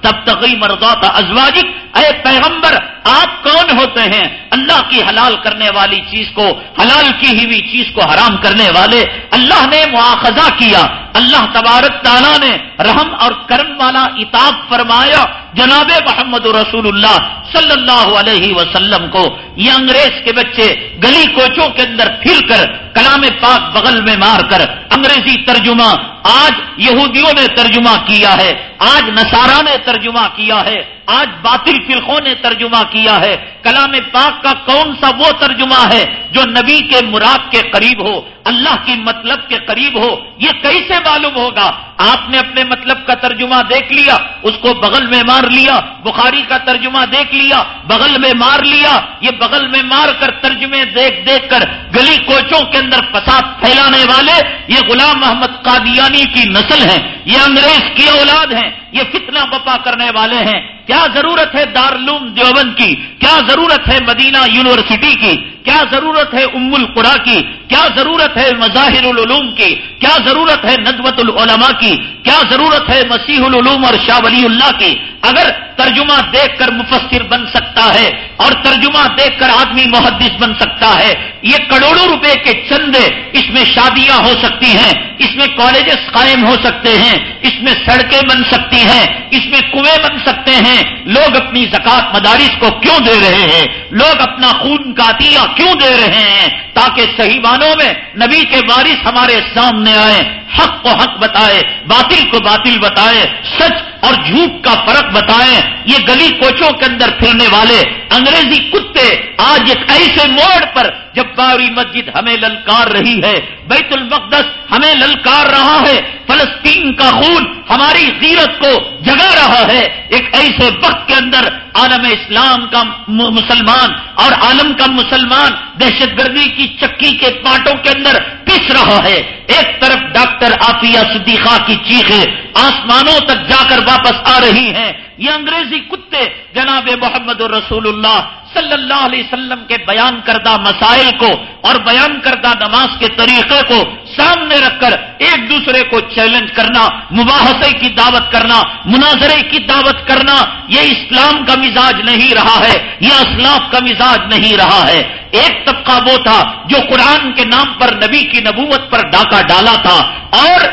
S1: تب تقی مرضات ازواجک اے پیغمبر، آپ کون ہوتے ہیں؟ اللہ کی حلال کرنے والی چیز کو، حلال کی ہوئی چیز کو حرام کرنے والے۔ اللہ نے مواخذہ کیا۔ اللہ تبارک تعالیٰ نے رحم اور کرم والا اتاب فرمایا۔ جناب محمد رسول اللہ صلی اللہ علیہ وسلم کو، یہ انگریز کے بچے گلی کوچوں کے اندر پھر کر، کلام پاک بغل میں مار کر۔ انگریزی ترجمہ آج یہودیوں نے ترجمہ کیا ہے۔ آج نصارہ نے ترجمہ کیا ہے۔ آج باطل فرقوں نے ترجمہ کیا ہے۔ کلام پاک کا کون سا وہ ترجمہ ہے جو نبی کے مراد کے قریب ہو، اللہ کی مطلب کے قریب ہو؟ یہ کیسے معلوم ہوگا؟ آپ نے اپنے مطلب کا ترجمہ دیکھ لیا، اس کو بغل میں مار لیا، بخاری کا ترجمہ دیکھ لیا، بغل میں مار لیا، یہ بغل میں مار کر ترجمے دیکھ دیکھ کر گلی کوچوں کے اندر فساد پھیلانے والے، یہ غلام محمد قادیانی کی نسل ہے یہ انگریز کی اولاد ہیں، یہ فتنہ بپا کرنے والے ہیں۔ کیا ضرورت ہے دارالعلوم دیوبند کی؟ کیا ضرورت ہے مدینہ یونیورسٹی کی؟ کیا ضرورت ہے ام القرا کی؟ کیا ضرورت ہے مظاہر العلوم کی؟ کیا ضرورت ہے ندوت العلماء کی؟ کیا ضرورت ہے مسیح العلوم اور شاہ ولی اللہ کی؟ اگر ترجمہ دیکھ کر مفسر بن سکتا ہے اور ترجمہ دیکھ کر آدمی محدث بن سکتا ہے، یہ کروڑوں روپے کے چندے اس میں شادیاں ہو سکتی ہیں، اس میں کالجز قائم ہو سکتے ہیں، اس میں سڑکیں بن سکتی ہیں، اس میں کنویں بن سکتے ہیں۔ لوگ اپنی زکات مدارس کو کیوں دے رہے ہیں؟ لوگ اپنا خون کا کیوں دے رہے ہیں تاکہ صحیح معنوں میں نبی کے وارث ہمارے سامنے آئے حق کو حق بتائے، باطل کو باطل بتائے، سچ اور جھوٹ کا فرق بتائیں۔ یہ گلی کوچوں کے اندر پھرنے والے انگریزی کتے آج ایک ایسے موڑ پر جب باری مسجد ہمیں للکار رہی ہے، بیت المقدس ہمیں للکار رہا ہے، فلسطین کا خون ہماری غیرت کو جگا رہا ہے۔ ایک ایسے وقت کے اندر عالم اسلام کا مسلمان اور عالم کا مسلمان دہشت گردی کی چکی کے پاٹوں کے اندر پس رہا ہے۔ ایک طرف ڈاکٹر آفیہ صدیقہ کی چیخیں آسمانوں تک جا کر واپس آ رہی ہیں۔ یہ انگریزی کتے جناب محمد رسول اللہ صلی اللہ علیہ وسلم کے بیان کردہ مسائل کو اور بیان کردہ نماز کے طریقے کو سامنے رکھ کر ایک دوسرے کو چیلنج کرنا، مباحثے کی دعوت کرنا، مناظرے کی دعوت کرنا، یہ اسلام کا مزاج نہیں رہا ہے، یہ اسلاف کا مزاج نہیں رہا ہے۔ ایک طبقہ وہ تھا جو قرآن کے نام پر نبی کی نبوت پر ڈاکہ ڈالا تھا اور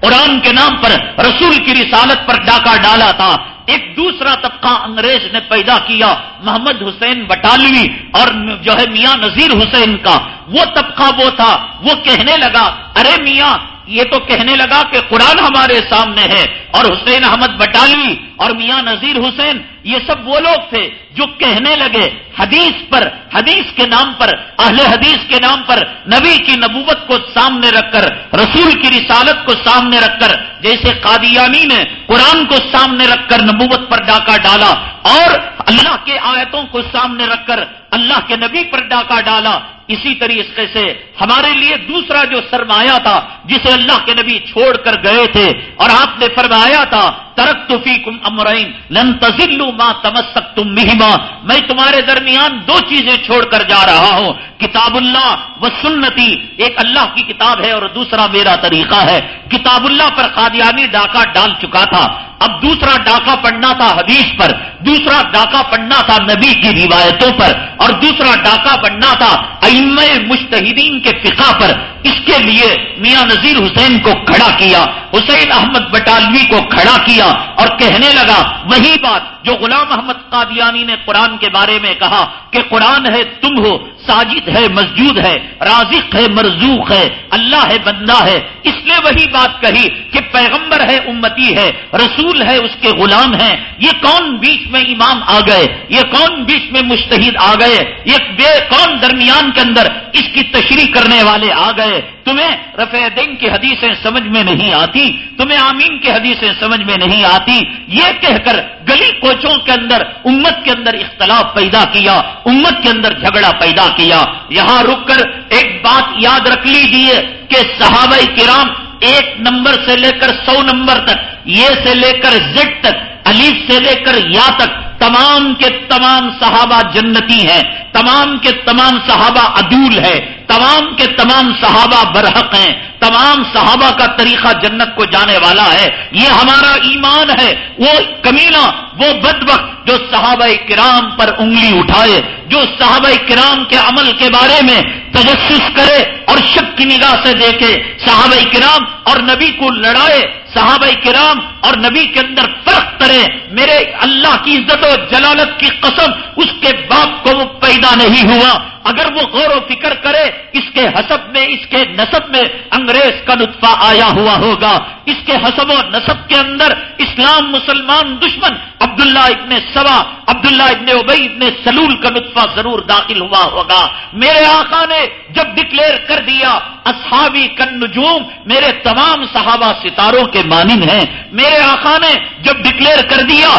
S1: قرآن کے نام پر رسول کی رسالت پر ڈاکہ ڈالا تھا۔ ایک دوسرا طبقہ انگریز نے پیدا کیا، محمد حسین بٹالوی اور جو ہے میاں نذیر حسین کا۔ وہ طبقہ وہ تھا، وہ کہنے لگا، ارے میاں، یہ تو کہنے لگا کہ قرآن ہمارے سامنے ہے۔ اور حسین احمد بٹالوی اور میاں نذیر حسین، یہ سب وہ لوگ تھے جو کہنے لگے حدیث پر، حدیث کے نام پر، اہل حدیث کے نام پر نبی کی نبوت کو سامنے رکھ کر، رسول کی رسالت کو سامنے رکھ کر، جیسے قادیانی نے قرآن کو سامنے رکھ کر نبوت پر ڈاکہ ڈالا اور اللہ کے آیتوں کو سامنے رکھ کر اللہ کے نبی پر ڈاکہ ڈالا۔ اسی طریقے سے ہمارے لیے دوسرا جو سرمایہ تھا، جسے اللہ کے نبی چھوڑ کر گئے تھے اور آپ نے فرمایا تھا ترک توفی کم امرائن لن تزلو ماں تمسک تم مہما میں تمہارے درمیان دو چیزیں چھوڑ کر جا رہا ہوں۔ کتاب اللہ و سنتی، ایک اللہ کی کتاب ہے اور دوسرا میرا طریقہ ہے۔ کتاب اللہ پر قادیانی ڈاکہ ڈال چکا تھا۔ اب دوسرا ڈاکہ پڑھنا تھا حدیث پر، دوسرا ڈاکہ پڑھنا تھا نبی کی روایتوں پر، اور دوسرا ڈاکہ پڑھنا تھا ام مشتحدین کے فقہ پر۔ اس کے لیے میاں نذیر حسین کو کھڑا کیا، حسین احمد بٹالوی کو کھڑا کیا اور کہنے لگا، وہی بات جو غلام محمد قادیانی نے قرآن کے بارے میں کہا کہ قرآن ہے، تم ہو، ساجد ہے، مسجود ہے، رازق ہے، مرزوق ہے، اللہ ہے، بندہ ہے۔ اس نے وہی بات کہی کہ پیغمبر ہے، امتی ہے، رسول ہے، اس کے غلام ہیں۔ یہ کون بیچ میں امام آ گئے؟ یہ کون بیچ میں مشتحد آ گئے؟ یہ بے کون درمیان کے اندر اس کی تشریح کرنے والے آ گئے؟ تمہیں رفع دین کی حدیثیں سمجھ میں نہیں آتی، تمہیں آمین کی حدیثیں سمجھ میں نہیں آتی۔ یہ کہہ کر گلی کوچوں کے اندر، امت کے اندر اختلاف پیدا کیا، امت کے اندر جھگڑا پیدا کیا۔ یہاں رک کر ایک بات یاد رکھ لیجیے کہ صحابہ کرام ایک نمبر سے لے کر سو نمبر تک، یہ سے لے کر زد تک علیف سے لے کر یا تک تمام کے تمام صحابہ جنتی ہیں، تمام کے تمام صحابہ عدول ہے تمام کے تمام صحابہ برحق ہیں، تمام صحابہ کا طریقہ جنت کو جانے والا ہے۔ یہ ہمارا ایمان ہے۔ وہ کمینہ وہ بد وقت جو صحابہ کرام پر انگلی اٹھائے، جو صحابہ کرام کے عمل کے بارے میں تجسس کرے اور شک کی نگاہ سے دیکھے۔ صحابہ کرام اور نبی کو لڑائے، صحابہ کرام اور نبی کے اندر فرق کرے۔ میرے اللہ کی عزت و جلالت کی قسم اس کے باپ کو وہ پیدا نہیں ہوا۔ اگر وہ غور و فکر کرے، اس کے حسب میں، اس کے نصب میں انگریز کا نطفہ آیا ہوا ہوگا۔ اس کے حسب و نصب کے اندر اسلام مسلمان دشمن عبداللہ ابن سوا، عبداللہ ابن ابئی ابن سلول کا نطفہ ضرور داخل ہوا ہوگا۔ میرے آقا نے جب ڈکلیئر کر دیا، اصحابی کن نجوم میرے تمام صحابہ ستاروں کے مانند ہیں۔ میرے آقا نے جب ڈکلیئر کر دیا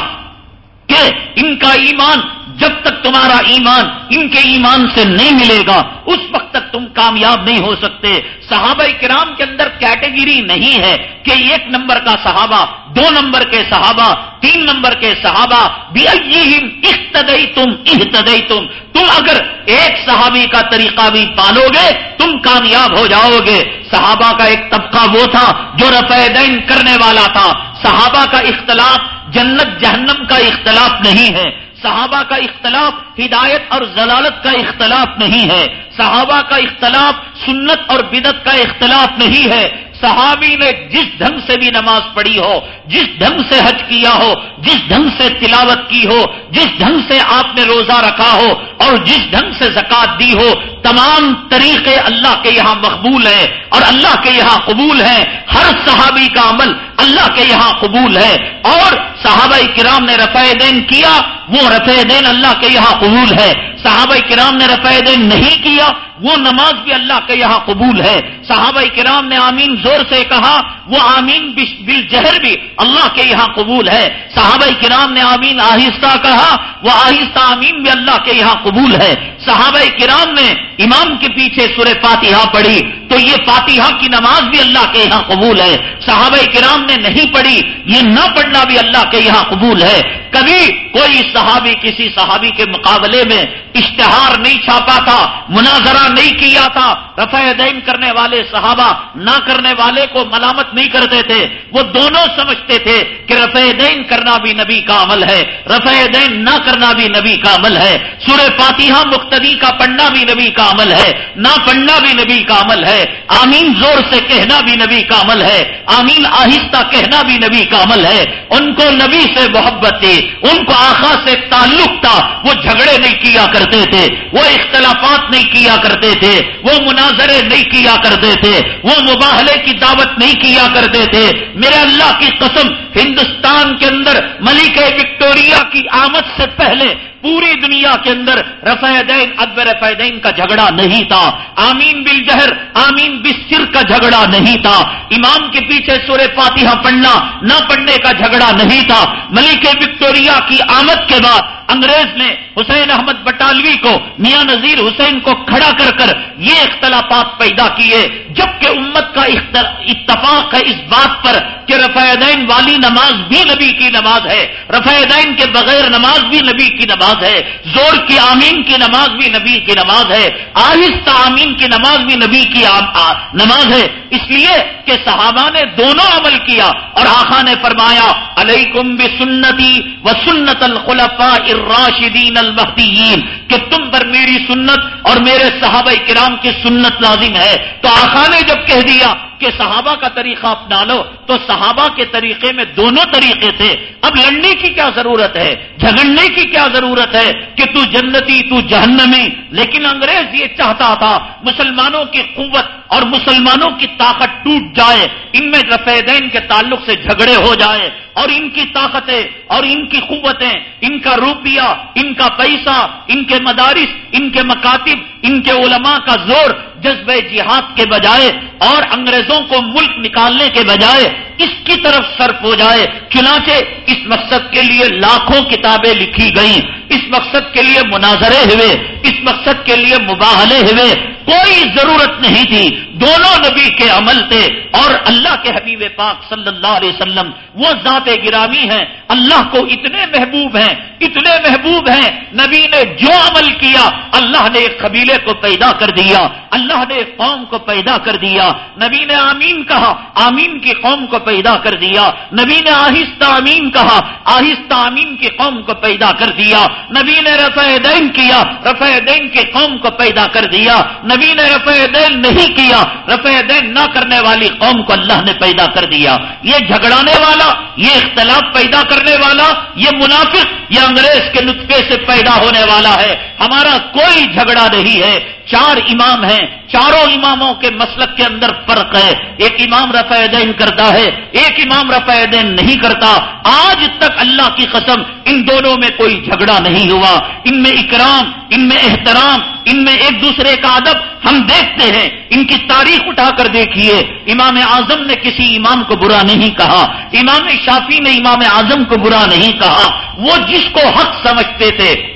S1: کہ ان کا ایمان جب تک تمہارا ایمان ان کے ایمان سے نہیں ملے گا، اس وقت تک تم کامیاب نہیں ہو سکتے۔ صحابہ کرام کے اندر کیٹیگری نہیں ہے کہ ایک نمبر کا صحابہ، دو نمبر کے صحابہ، تین نمبر کے صحابہ۔ بھی اختدئی تم احتدئی تم تم اگر ایک صحابی کا طریقہ بھی پالو گے، تم کامیاب ہو جاؤ گے۔ صحابہ کا ایک طبقہ وہ تھا جو رفع دین کرنے والا تھا۔ صحابہ کا اختلاف جنت جہنم کا اختلاف نہیں ہے۔ صحابہ کا اختلاف ہدایت اور ضلالت کا اختلاف نہیں ہے صحابہ کا اختلاف سنت اور بدت کا اختلاف نہیں ہے صحابی نے جس ڈھنگ سے بھی نماز پڑھی ہو، جس ڈھنگ سے حج کیا ہو، جس ڈھنگ سے تلاوت کی ہو، جس ڈھنگ سے آپ نے روزہ رکھا ہو اور جس ڈھنگ سے زکات دی ہو تمام طریقے اللہ کے یہاں مقبول ہیں اور اللہ کے یہاں قبول ہیں۔ ہر صحابی کا عمل اللہ کے یہاں قبول ہے اور صحابہ کرام نے رفع دین کیا، وہ رفع دین اللہ کے یہاں قبول ہے۔ صحابہ کرام نے رفع دین نہیں کیا، وہ نماز بھی اللہ کے یہاں قبول ہے۔ صحابہ کرام نے آمین زور سے کہا، وہ آمین بل جہر بھی اللہ کے یہاں قبول ہے۔ صحابہ کرام نے آمین آہستہ کہا، وہ آہستہ آمین بھی اللہ کے یہاں قبول ہے۔ صحابہ کرام نے امام کے پیچھے سورہ فاتحہ پڑھی تو یہ فاتحہ کی نماز بھی اللہ کے یہاں قبول ہے۔ صحابہ کرام نے نہیں پڑھی، یہ نہ پڑھنا بھی اللہ کے یہاں قبول ہے۔ کبھی کوئی صحابی کسی صحابی کے مقابلے میں اشتہار نہیں چھاپا تھا، مناظرہ نہیں کیا تھا رفع دین کرنے والے صحابہ، نہ کرنے والے کو ملامت نہیں کرتے تھے۔ وہ دونوں سمجھتے تھے کہ رفع دین کرنا بھی نبی کا عمل ہے۔ رفع دین نہ کرنا بھی نبی کا عمل ہے۔ سورہ فاتحہ مقتدی کا پڑھنا بھی نبی کا عمل ہے۔ نہ پڑھنا بھی نبی کا عمل ہے۔ آمین زور سے کہنا بھی نبی کا عمل ہے۔ آمین آہستہ کہنا بھی نبی کا عمل ہے۔ ان کو نبی سے محبت تھی، ان کو آخا سے تعلق تھا۔ وہ جھگڑے نہیں کیا کرتے تھے، وہ اختلافات نہیں کیا کرتے تھے۔ وہ مناظرے نہیں کیا کرتے تھے، وہ مباہلے کی دعوت نہیں کیا کرتے تھے۔ میرے اللہ کی قسم، ہندوستان کے اندر ملک وکٹوریا کی آمد سے پہلے پوری دنیا کے اندر رفع دین ادب رفع دین کا جھگڑا نہیں تھا۔ آمین بل جہر آمین بسر کا جھگڑا نہیں تھا۔ امام کے پیچھے سورہ فاتحہ پڑھنا، نہ پڑھنے کا جھگڑا نہیں تھا۔ ملک وکٹوریا کی آمد کے بعد انگریز نے حسین احمد بٹالوی کو، میاں نذیر حسین کو کھڑا کر کر یہ اختلافات پیدا کیے، جبکہ امت کا اتفاق ہے اس بات پر کہ رفع دین والی نماز بھی نبی کی نماز ہے، رفع دین کے بغیر نماز بھی نبی کی نماز ہے، زور کی آمین کی نماز بھی نبی کی نماز ہے، آہستہ آمین کی نماز بھی نبی کی نماز ہے۔ اس لیے کہ صحابہ نے دونوں عمل کیا اور آخا نے فرمایا، علیکم بسنتی و سنت الخلفاء الراشدین المہدیین کہ تم پر میری سنت اور میرے صحابہ کرام کی سنت لازم ہے تو آخا نے جب کہہ دیا کہ صحابہ کا طریقہ اپنا لو تو صحابہ کے طریقے میں دونوں طریقے تھے۔ اب لڑنے کی کیا ضرورت ہے؟ جھگڑنے کی کیا ضرورت ہے کہ تو جنتی، تو جہنمی؟ لیکن انگریز یہ چاہتا تھا مسلمانوں کی قوت اور مسلمانوں کی طاقت ٹوٹ جائے، ان میں رفیدین کے تعلق سے جھگڑے ہو جائے اور ان کی طاقتیں اور ان کی قوتیں، ان کا روپیہ، ان کا پیسہ، ان کے مدارس، ان کے مکاتب، ان کے علماء کا زور جذب جہاد کے بجائے اور انگریزوں کو ملک نکالنے کے بجائے اس کی طرف صرف ہو جائے۔ چنانچہ اس مقصد کے لیے لاکھوں کتابیں لکھی گئیں۔ اس مقصد کے لیے مناظرے ہوئے۔ اس مقصد کے لیے مباہلے ہوئے۔ کوئی ضرورت نہیں تھی۔ دونوں نبی کے عمل تھے اور اللہ کے حبیب پاک صلی اللہ علیہ وسلم وہ ذات گرامی ہیں۔ اللہ کو اتنے محبوب ہیں، اتنے محبوب ہیں۔ نبی نے جو عمل کیا، اللہ نے ایک قبیلے کو پیدا کر دیا۔ اللہ نے قوم کو پیدا کر دیا۔ نبی نے آمین کہا، آمین کی قوم کو پیدا کر دیا۔ نبی نے آہستہ امین کہا، آہستہ امین کی قوم کو پیدا کر دیا۔ نبی نے رفع دین کیا، رفع دین کی قوم کو پیدا کر دیا۔ نبی نے رفع دین نہیں کیا، رفع دین نہ کرنے والی قوم کو اللہ نے پیدا کر دیا۔ یہ جھگڑانے والا، یہ اختلاف پیدا کرنے والا، یہ منافق، یہ انگریز کے نطفے سے پیدا ہونے والا ہے۔ ہمارا کوئی جھگڑا نہیں ہے۔ چار امام ہیں، چاروں اماموں کے مسلک کے اندر فرق ہے۔ ایک امام رفع دین کرتا ہے، ایک امام رفع دین نہیں کرتا۔ آج تک اللہ کی قسم ان دونوں میں کوئی جھگڑا نہیں ہوا۔ ان میں اکرام، ان میں احترام، ان میں ایک دوسرے کا ادب ہم دیکھتے ہیں۔ ان کی تاریخ اٹھا کر دیکھیے۔ امام اعظم نے کسی امام کو برا نہیں کہا۔ امام شافی نے امام اعظم کو برا نہیں کہا۔ وہ جس کو حق سمجھتے تھے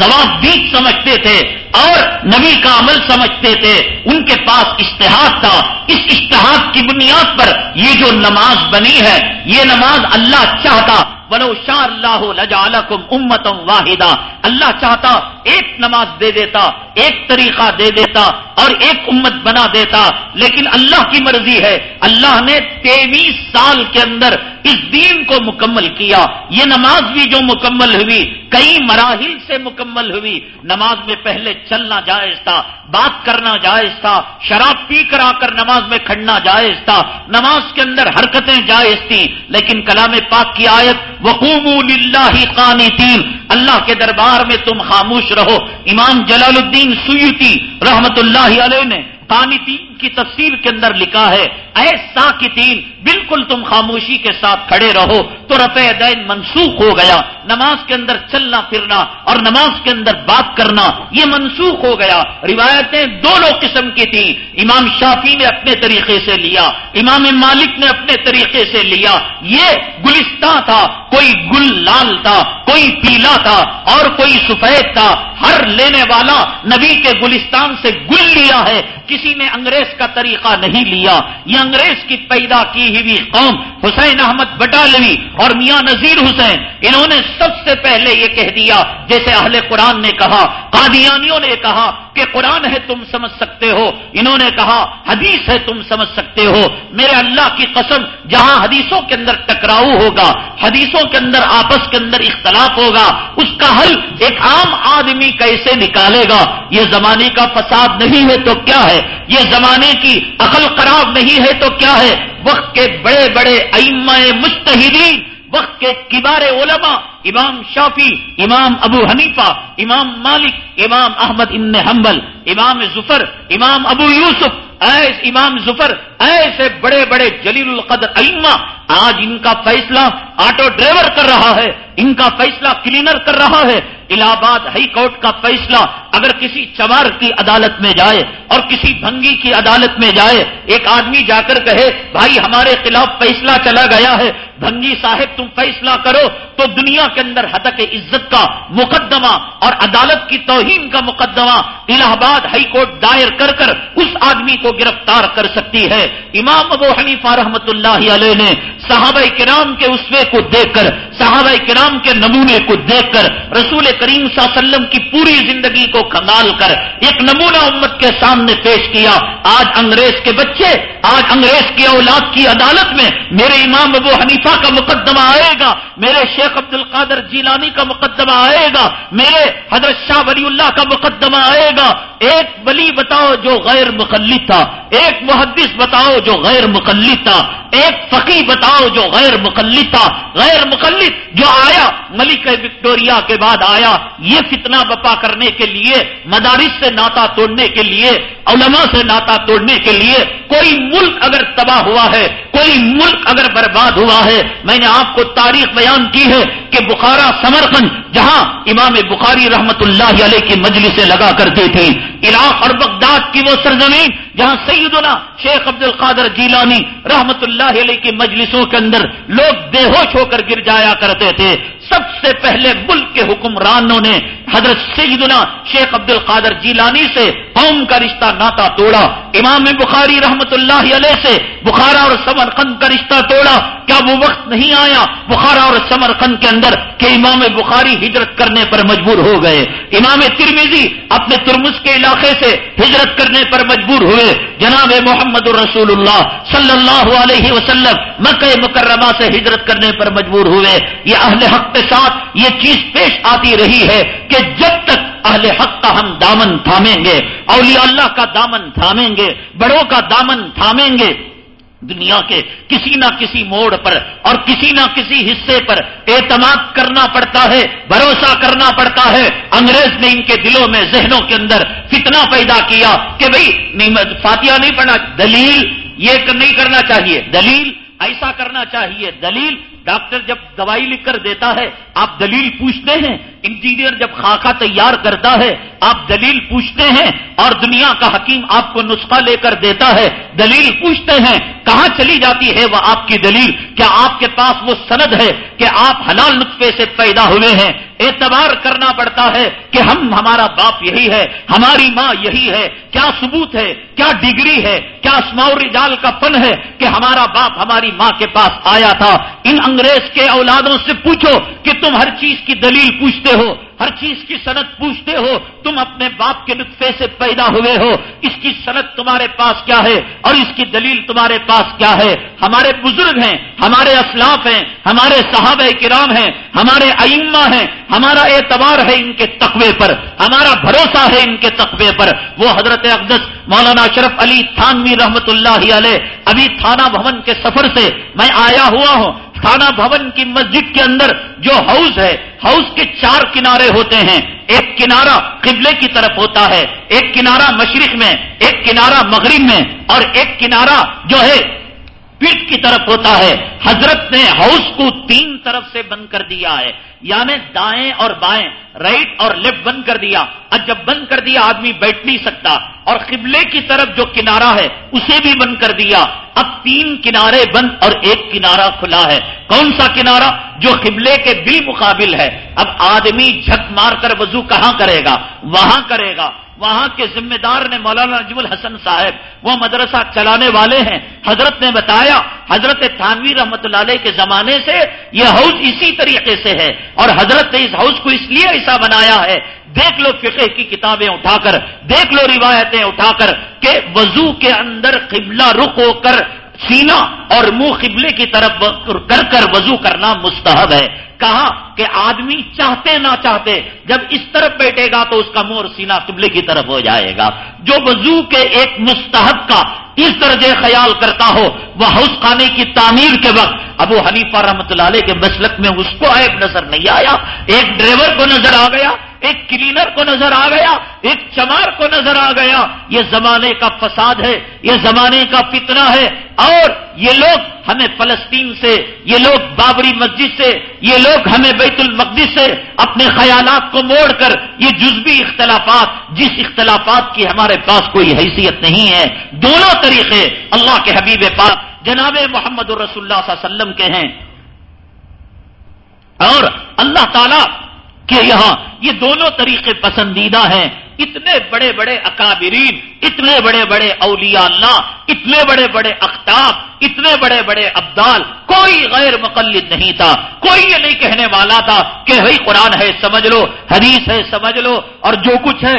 S1: ثواب سمجھتے تھے اور نبی کا عمل سمجھتے تھے۔ ان کے پاس اشتہاد تھا۔ اس اشتہاد کی بنیاد پر یہ جو نماز بنی ہے، یہ نماز اللہ چاہتا۔ ولو شاء اللہ لجعلکم امتم واحدہ اللہ چاہتا ایک نماز دے دیتا، ایک طریقہ دے دیتا اور ایک امت بنا دیتا، لیکن اللہ کی مرضی ہے۔ اللہ نے تیئیس سال کے اندر اس دین کو مکمل کیا۔ یہ نماز بھی جو مکمل ہوئی، کئی مراحل سے مکمل ہوئی۔ نماز میں پہلے چلنا جائز تھا، بات کرنا جائز تھا، شراب پی کر آ کر نماز میں کھڑنا جائز تھا۔ نماز کے اندر حرکتیں جائز تھیں، لیکن کلام پاک کی آیت وقوم اللہ قانتین اللہ کے دربار میں تم خاموش رہو۔ امام جلال الدین سیوتی رحمت اللہ علیہ نے قانتین کی تفسیر کے اندر لکھا ہے، اے ساکتین، بالکل تم خاموشی کے ساتھ کھڑے رہو، تو رفع دین منسوخ ہو گیا، نماز کے اندر چلنا پھرنا اور نماز کے اندر بات کرنا، یہ منسوخ ہو گیا۔ روایتیں دونوں قسم کی تھیں، امام شافی نے اپنے طریقے سے لیا، امام مالک نے اپنے طریقے سے لیا۔ یہ گلستان تھا، کوئی گل لال تھا، کوئی پیلا تھا اور کوئی سفید تھا۔ ہر لینے والا نبی کے گلستان سے گل لیا ہے کسی نے انگریز کا طریقہ نہیں لیا۔ یہ انگریز کی پیدا کی ہوئی قوم حسین احمد بٹالوی اور میاں نذیر حسین، انہوں نے سب سے پہلے یہ کہہ دیا، جیسے اہل قرآن نے کہا، قادیانیوں نے کہا کہ قرآن ہے تم سمجھ سکتے ہو، انہوں نے کہا حدیث ہے تم سمجھ سکتے ہو، میرے اللہ کی قسم جہاں حدیثوں کے اندر ٹکراؤ ہوگا، حدیثوں کے اندر آپس کے اندر اختلاف ہوگا، اس کا حل ایک عام آدمی کیسے نکالے گا؟ یہ زمانے کا فساد نہیں ہے تو کیا ہے؟ یہ زمانے کی عقل خراب نہیں ہے تو کیا ہے؟ وقت کے بڑے بڑے ائمہ مستحدین وقت کے کبار علماء، امام شافی امام ابو حنیفہ، امام مالک، امام احمد ابن حنبل، امام ظفر امام ابو یوسف، ایس امام ظفر ایسے بڑے بڑے جلیل القدر ائمہ آج ان کا فیصلہ آٹو ڈرائیور کر رہا ہے، ان کا فیصلہ کلینر کر رہا ہے۔ الہ آباد ہائی کورٹ کا فیصلہ اگر کسی چوار کی عدالت میں جائے اور کسی بھنگی کی عدالت میں جائے، ایک آدمی جا کر کہے، بھائی ہمارے خلاف فیصلہ چلا گیا ہے، بھنگی صاحب تم فیصلہ کرو، تو دنیا کے اندر حدق عزت کا مقدمہ اور عدالت کی توہین کا مقدمہ الہ آباد ہائی کورٹ دائر کر کر اس آدمی کو گرفتار کر سکتی ہے۔ امام ابو حنیفہ رحمت اللہ علیہ نے صحابہ کرام کے اسوے کو دیکھ کر، صحابہ کرام کے نمونے کو دیکھ کر، رسول کریم صلی اللہ علیہ وسلم کی پوری زندگی کو کھنگال کر ایک نمونہ امت کے سامنے پیش کیا۔ آج انگریز کے بچے، آج انگریز کی اولاد کی عدالت میں میرے امام ابو حنیفہ کا مقدمہ آئے گا، میرے شیخ عبد القادر جیلانی کا مقدمہ آئے گا، میرے حضرت شاہ ولی اللہ کا مقدمہ آئے گا۔ ایک ولی بتاؤ جو غیر مقلد تھا، ایک محدث بتاؤ جو غیر مقلد تھا ایک فقی بتاؤ جو غیر مقلد تھا غیر مقلد جو آیا، ملک وکٹوریا کے بعد آیا، یہ فتنہ بپا کرنے کے لیے، مدارس سے ناتا توڑنے کے لیے، علماء سے ناتا توڑنے کے لیے کوئی ملک اگر تباہ ہوا ہے، کوئی ملک اگر برباد ہوا ہے، میں نے آپ کو تاریخ بیان کی ہے کہ بخارا، سمرقند، جہاں امام بخاری رحمت اللہ علیہ کی مجلسیں لگا کرتے تھے، عراق اور بغداد کی وہ سرزمین، جہاں سیدنا شیخ عبد القادر جیلانی رحمت اللہ علیہ کی مجلسوں کے اندر لوگ بے ہوش ہو کر گر جایا کرتے تھے۔ سب سے پہلے ملک کے حکمرانوں نے حضرت سیدنا شیخ عبد القادر جیلانی سے قوم کا رشتہ ناتا توڑا۔ امام بخاری رحمت اللہ علیہ سے بخارا اور سمر کا رشتہ توڑا۔ کیا وہ وقت نہیں آیا؟ بخارا اور سمر کے اندر کہ امام بخاری ہجرت کرنے پر مجبور ہو گئے۔ امام ترمیزی اپنے ترمز کے علاقے سے ہجرت کرنے پر مجبور ہوئے۔ جناب محمد الرسول اللہ صلی اللہ علیہ وسلم مکہ مکرمہ سے ہجرت کرنے پر مجبور ہوئے۔ یہ اہل حق کے ساتھ یہ چیز پیش آتی رہی ہے کہ جب تک اہل حق کا ہم دامن تھامیں گے، اولیاء اللہ کا دامن تھامیں گے، بڑوں کا دامن تھامیں گے، دنیا کے کسی نہ کسی موڑ پر اور کسی نہ کسی حصے پر اعتماد کرنا پڑتا ہے، بھروسہ کرنا پڑتا ہے۔ انگریز نے ان کے دلوں میں، ذہنوں کے اندر فتنہ پیدا کیا کہ بھائی فاتحہ نہیں پڑھنا، دلیل یہ نہیں کرنا چاہیے۔ دلیل ایسا کرنا چاہیے۔ دلیل ڈاکٹر جب دوائی لکھ کر دیتا ہے، آپ دلیل پوچھتے ہیں، انجینئر جب خاکہ تیار کرتا ہے، آپ دلیل پوچھتے ہیں اور دنیا کا حکیم آپ کو نسخہ لے کر دیتا ہے، دلیل پوچھتے ہیں، کہاں چلی جاتی ہے وہ آپ کی دلیل؟ کیا آپ کے پاس وہ سند ہے کہ آپ حلال نطفے سے پیدا ہوئے ہیں؟ اعتبار کرنا پڑتا ہے کہ ہم، ہمارا باپ یہی ہے، ہماری ماں یہی ہے، کیا ثبوت ہے، کیا ڈگری ہے، کیا اسماوری جال کا فن ہے کہ ہمارا باپ ہماری ماں کے پاس آیا تھا، ان انگریز کے اولادوں سے پوچھو کہ تم ہر چیز کی دلیل پوچھتے ہو، ہر چیز کی صنعت پوچھتے ہو، تم اپنے باپ کے نطفے سے پیدا ہوئے ہو، اس کی صنعت تمہارے پاس کیا ہے اور اس کی دلیل تمہارے پاس کیا ہے؟ ہمارے بزرگ ہیں، ہمارے اسلاف ہیں، ہمارے صحابہ کرام ہیں، ہمارے ائمہ ہیں، ہمارا اعتبار ہے ان کے تقوی پر، ہمارا بھروسہ ہے ان کے تقوی پر۔ وہ حضرت اقدس مولانا اشرف علی تھانوی رحمت اللہ علیہ ابھی تھانہ بھون کے سفر سے میں آیا ہوا ہوں۔ تھانہ بھون کی مسجد کے اندر جو ہاؤس ہے ہاؤس کے چار کنارے ہوتے ہیں۔ ایک کنارہ قبلے کی طرف ہوتا ہے، ایک کنارہ مشرق میں، ایک کنارہ مغرب میں، اور ایک کنارہ جو ہے پیٹ کی طرف ہوتا ہے۔ حضرت نے ہاؤس کو تین طرف سے بند کر دیا ہے یعنی دائیں اور بائیں۔ رائٹ اور لیفٹ بند کر دیا۔ اور جب بند کر دیا، آدمی بیٹھ نہیں سکتا۔ اور قبلے کی طرف جو کنارہ ہے، اسے بھی بند کر دیا۔ اب تین کنارے بند اور ایک کنارہ کھلا ہے۔ کون سا کنارہ؟ جو قبلے کے بالمقابل ہے۔ اب آدمی جھک مار کر وضو کہاں کرے گا؟ وہاں کرے گا۔ وہاں کے ذمہ دار نے مولانا نجم الحسن صاحب، وہ مدرسہ چلانے والے ہیں۔ حضرت نے بتایا، حضرت تھانوی رحمت اللہ علیہ کے زمانے سے یہ ہاؤس اسی طریقے سے ہے۔ اور حضرت نے اس ہاؤس کو اس لیے ایسا بنایا ہے۔ دیکھ لو فقہ کی کتابیں اٹھا کر دیکھ لو روایتیں اٹھا کر کہ وضو کے اندر قبلہ رخ ہو کر سینا اور منہ قبلے کی طرف کر کر وضو کرنا مستحب ہے۔ کہا کہ آدمی چاہتے نہ چاہتے، جب اس طرف بیٹھے گا تو اس کا منہ اور سینا قبلے کی طرف ہو جائے گا۔ جو وضو کے ایک مستحب کا اس درجے خیال کرتا ہو، وہ ہاؤس خانے کی تعمیر کے وقت ابو حنیفہ رحمت اللہ علیہ کے مسلک میں اس کو ایک نظر نہیں آیا۔ ایک ڈرائیور کو نظر آ گیا، ایک کلینر کو نظر آ گیا، ایک چمار کو نظر آ گیا۔ یہ زمانے کا فساد ہے، یہ زمانے کا فتنہ ہے اور یہ لوگ ہمیں فلسطین سے، یہ لوگ بابری مسجد سے، یہ لوگ ہمیں بیت المقدس سے اپنے خیالات کو موڑ کر یہ جزبی اختلافات، جس اختلافات کی ہمارے پاس کوئی حیثیت نہیں ہے، دونوں طریقے اللہ کے حبیب پاک جناب محمد الرسول اللہ صلی اللہ علیہ وسلم کے ہیں۔ اور اللہ تعالی کہ یہاں یہ دونوں طریقے پسندیدہ ہیں۔ اتنے بڑے بڑے اکابرین، اتنے بڑے بڑے اولیاء اللہ، اتنے بڑے بڑے اختاب اتنے بڑے بڑے ابدال، کوئی غیر مقلد نہیں تھا، کوئی یہ نہیں کہنے والا تھا کہ بھائی قرآن ہے، سمجھ لو، حدیث ہے، سمجھ لو، اور جو کچھ ہے،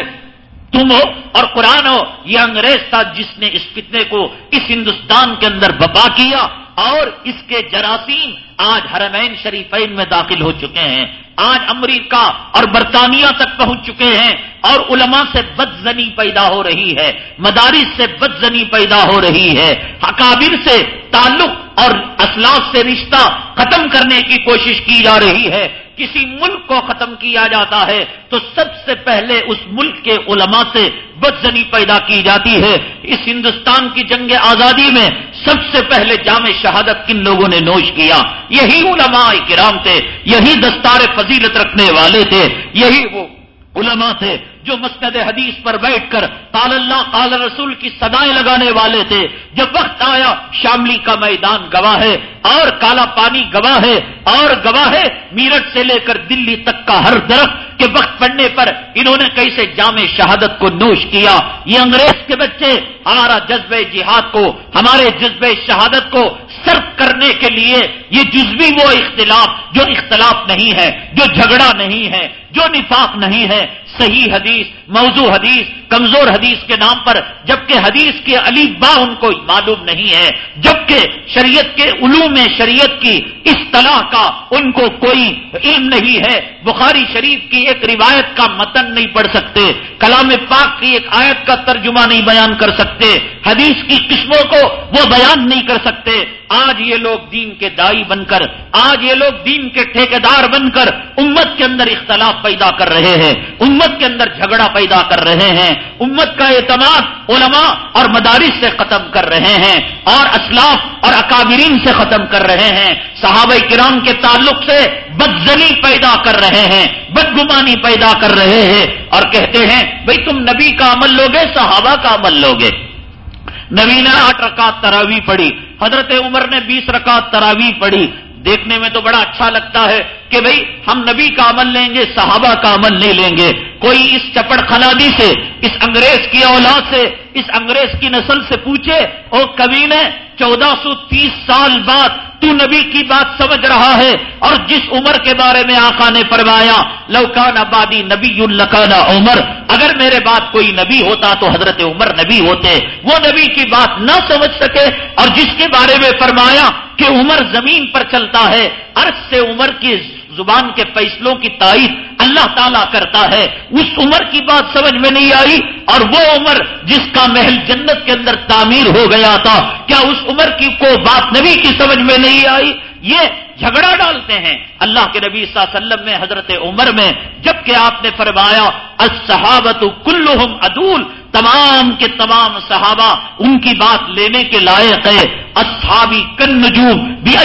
S1: تم ہو اور قرآن ہو، یہ انگریز تھا جس نے اس فتنے کو اس ہندوستان کے اندر بپا کیا۔ اور اس کے جراثیم آج حرمین شریفین میں داخل ہو چکے ہیں۔ آج امریکہ اور برطانیہ تک پہنچ چکے ہیں اور علماء سے بد زنی پیدا ہو رہی ہے۔ مدارس سے بد زنی پیدا ہو رہی ہے۔ حکابر سے تعلق اور اسلاف سے رشتہ ختم کرنے کی کوشش کی جا رہی ہے۔ کسی ملک کو ختم کیا جاتا ہے تو سب سے پہلے اس ملک کے علماء سے بدزنی پیدا کی جاتی ہے۔ اس ہندوستان کی جنگ آزادی میں سب سے پہلے جامع شہادت کن لوگوں نے نوش کیا؟ یہی علماء کرام تھے، یہی دستار فضیلت رکھنے والے تھے، یہی وہ علماء تھے جو مسند حدیث پر بیٹھ کر قال اللہ، قال رسول کی سدائیں لگانے والے تھے۔ جب وقت آیا، شاملی کا میدان گواہ ہے، اور کالا پانی گواہ ہے، اور گواہ ہے میرٹ سے لے کر دلی تک کا ہر درخت کے وقت پڑنے پر انہوں نے کیسے جامع شہادت کو نوش کیا۔ یہ انگریز کے بچے، ہمارا جذبہ جہاد کو، ہمارے جذبہ شہادت کو سرف کرنے کے لیے یہ جزوی وہ اختلاف جو اختلاف نہیں ہے، جو جھگڑا نہیں ہے، جو نفاق نہیں ہے صحیح حدیث، موضوع حدیث، کمزور حدیث کے نام پر، جبکہ حدیث کے علی با ان کو معلوم نہیں ہے، جبکہ شریعت کے علوم شریعت کی اس طلاح کا ان کو کوئی علم نہیں ہے، بخاری شریف کی ایک روایت کا متن نہیں پڑھ سکتے، کلام پاک کی ایک آیت کا ترجمہ نہیں بیان کر سکتے، حدیث کی قسموں کو وہ بیان نہیں کر سکتے آج یہ لوگ دین کے دائی بن کر، آج یہ لوگ دین کے ٹھیکیدار بن کر امت کے اندر اختلاف پیدا کر رہے ہیں، امت کے اندر جھگڑا پیدا کر رہے ہیں، امت کا اعتماد علماء اور مدارس سے ختم کر رہے ہیں اور اسلاف اور اکابرین سے ختم کر رہے ہیں۔ صحابہ کرام کے تعلق سے بدزنی پیدا کر رہے ہیں، بدگمانی پیدا کر رہے ہیں اور کہتے ہیں، بھئی تم نبی کا عمل لوگے، صحابہ کا عمل لوگے۔ نبی نے آٹھ رکعت تراوی پڑھی، حضرت عمر نے بیس رکعت تراوی پڑھی۔ دیکھنے میں تو بڑا اچھا لگتا ہے۔ کہ بھئی ہم نبی کا عمل لیں گے، صحابہ کا عمل نہیں لیں گے۔ کوئی اس چپڑ خلادی سے، اس انگریز کی اولاد سے، اس انگریز کی نسل سے پوچھے، او کبھی نے چودہ سو تیس سال بعد تو نبی کی بات سمجھ رہا ہے اور جس عمر کے بارے میں آقا نے فرمایا لوکان آبادی نبی الکانا عمر۔ اگر میرے بات کوئی نبی ہوتا تو حضرت عمر نبی ہوتے۔ وہ نبی کی بات نہ سمجھ سکے اور جس کے بارے میں فرمایا کہ عمر زمین پر چلتا ہے، عرض سے عمر کی زبان کے فیصلوں کی تائید اللہ تعالیٰ کرتا ہے، اس عمر کی بات سمجھ میں نہیں آئی اور وہ عمر جس کا محل جنت کے اندر تعمیر ہو گیا تھا، کیا اس عمر کی کو بات نبی کی سمجھ میں نہیں آئی؟ یہ جھگڑا ڈالتے ہیں۔ اللہ کے نبی صلی اللہ علیہ وسلم میں حضرت عمر میں، جبکہ آپ نے فرمایا الصحابت کلہم عدول تمام کے تمام صحابہ ان کی بات لینے کے لائق ہے۔ اصحابی کن نجوم بھی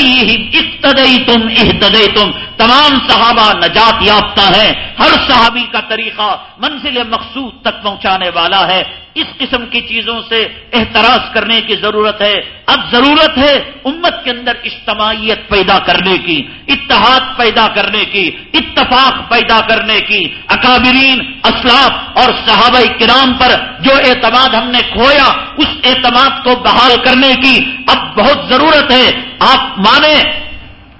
S1: اقتدئی تم احتدئی تم تمام صحابہ نجات یافتہ ہے ہر صحابی کا طریقہ منزل مقصود تک پہنچانے والا ہے۔ اس قسم کی چیزوں سے احتراز کرنے کی ضرورت ہے۔ اب ضرورت ہے امت کے اندر اجتماعیت پیدا کرنے کی، اتحاد پیدا کرنے کی، اتفاق پیدا کرنے کی۔ اکابرین، اسلاف اور صحابہ کرام پر جو اعتماد ہم نے کھویا، اس اعتماد کو بحال کرنے کی اب بہت ضرورت ہے۔ آپ مانیں،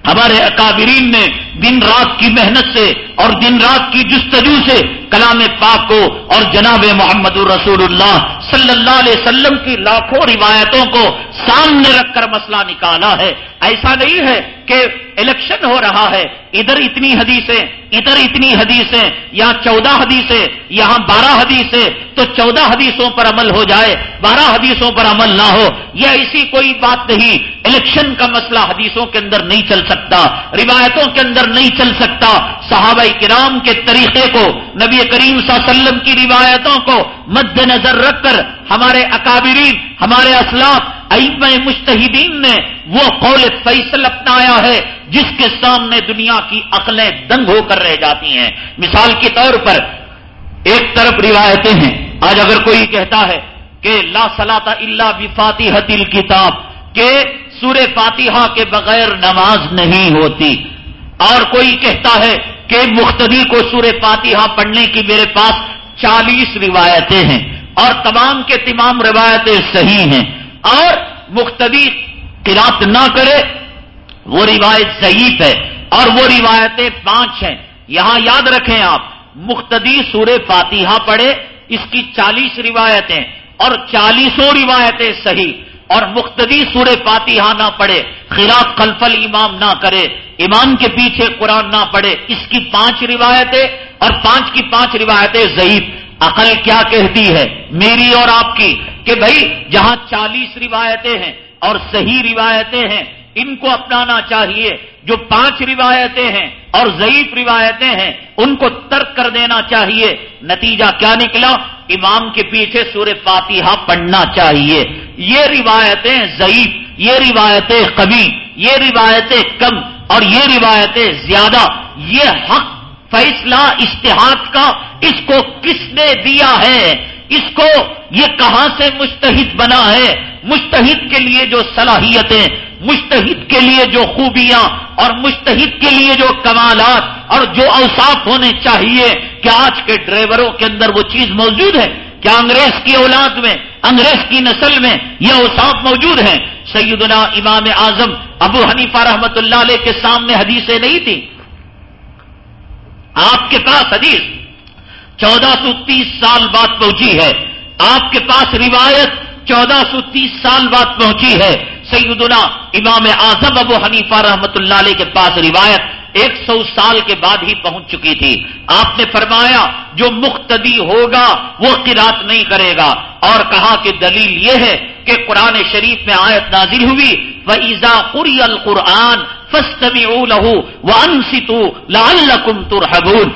S1: ہمارے اکابرین نے دن رات کی محنت سے اور دن رات کی جستجو سے کلام پاک کو اور جناب محمد الرسول اللہ صلی اللہ علیہ وسلم کی لاکھوں روایتوں کو سامنے رکھ کر مسئلہ نکالا ہے۔ ایسا نہیں ہے کہ الیکشن ہو رہا ہے۔ ادھر اتنی حدیثیں، ادھر اتنی حدیثیں یہاں چودہ حدیثیں، یہاں بارہ حدیثیں، تو چودہ حدیثوں پر عمل ہو جائے۔ بارہ حدیثوں پر عمل نہ ہو۔ یہ ایسی کوئی بات نہیں۔ الیکشن کا مسئلہ حدیثوں کے اندر نہیں چل سکتا۔ روایتوں کے اندر نہیں چل سکتا۔ صحابہ کرام کے طریقے کو، نبی کریم صلی اللہ علیہ وسلم کی روایتوں کو مد نظر رکھ کر ہمارے اکابرین، ہمارے اسلاف ائم مشتحدین نے وہ قول فیصل اپنایا ہے جس کے سامنے دنیا کی عقلیں دنگ ہو کر رہ جاتی ہیں۔ مثال کے طور پر ایک طرف روایتیں ہیں۔ آج اگر کوئی کہتا ہے کہ لا صلاح اللہ وفاتی حتیل کتاب کہ سور فاتحہ کے بغیر نماز نہیں ہوتی اور کوئی کہتا ہے کہ مختدی کو سور فاتحہ پڑھنے کی میرے پاس چالیس روایتیں ہیں اور تمام کے تمام روایتیں صحیح ہیں اور مختدی قرات نہ کرے، وہ روایت ضعیف ہے اور وہ روایتیں پانچ ہیں۔ یہاں یاد رکھیں آپ مختدی سور فاتحہ پڑھے، اس کی چالیس روایتیں اور چالیسوں روایتیں صحیح۔ اور مختدی سور فاتحہ نہ پڑھے، خلاف خلفل امام نہ کرے، امام کے پیچھے قرآن نہ پڑھے، اس کی پانچ روایتیں اور پانچ کی پانچ روایتیں ضعیف۔ عقل کیا کہتی ہے؟ میری اور آپ کی کہ بھائی، جہاں چالیس روایتیں ہیں اور صحیح روایتیں ہیں، ان کو اپنانا چاہیے۔ جو پانچ روایتیں ہیں اور ضعیف روایتیں ہیں، ان کو ترک کر دینا چاہیے۔ نتیجہ کیا نکلا؟ امام کے پیچھے سور فاتحہ پڑھنا چاہیے۔ یہ روایتیں ضعیف، یہ روایتیں قوی، یہ روایتیں کم اور یہ روایتیں زیادہ، یہ حق فیصلہ اشتہاد کا، اس کو کس نے دیا ہے؟ اس کو یہ کہاں سے مستحد بنا ہے؟ مستحد کے لیے جو صلاحیتیں، مستحد کے لیے جو خوبیاں، اور مستحد کے لیے جو کمالات اور جو اوساف ہونے چاہیے۔ کیا آج کے ڈرائیوروں کے اندر وہ چیز موجود ہے؟ کیا انگریز کی اولاد میں، انگریز کی نسل میں یہ اوساف موجود ہیں؟ سیدنا امام اعظم ابو حنیفہ رحمت اللہ علیہ کے سامنے حدیثیں نہیں تھی آپ کے پاس حدیث چودہ سو تیس سال بعد پہنچی ہے۔ آپ کے پاس روایت چودہ سو تیس سال بعد پہنچی ہے۔ سیدنا امام اعظم ابو حنیفہ رحمت اللہ علیہ کے پاس روایت ایک سو سال کے بعد ہی پہنچ چکی تھی۔ آپ نے فرمایا، جو مختدی ہوگا وہ قرات نہیں کرے گا۔ اور کہا کہ دلیل یہ ہے کہ قرآن شریف میں آیت نازل ہوئی وہ ایزا قری القرآن فسٹ لہو وہ انسو ترحبون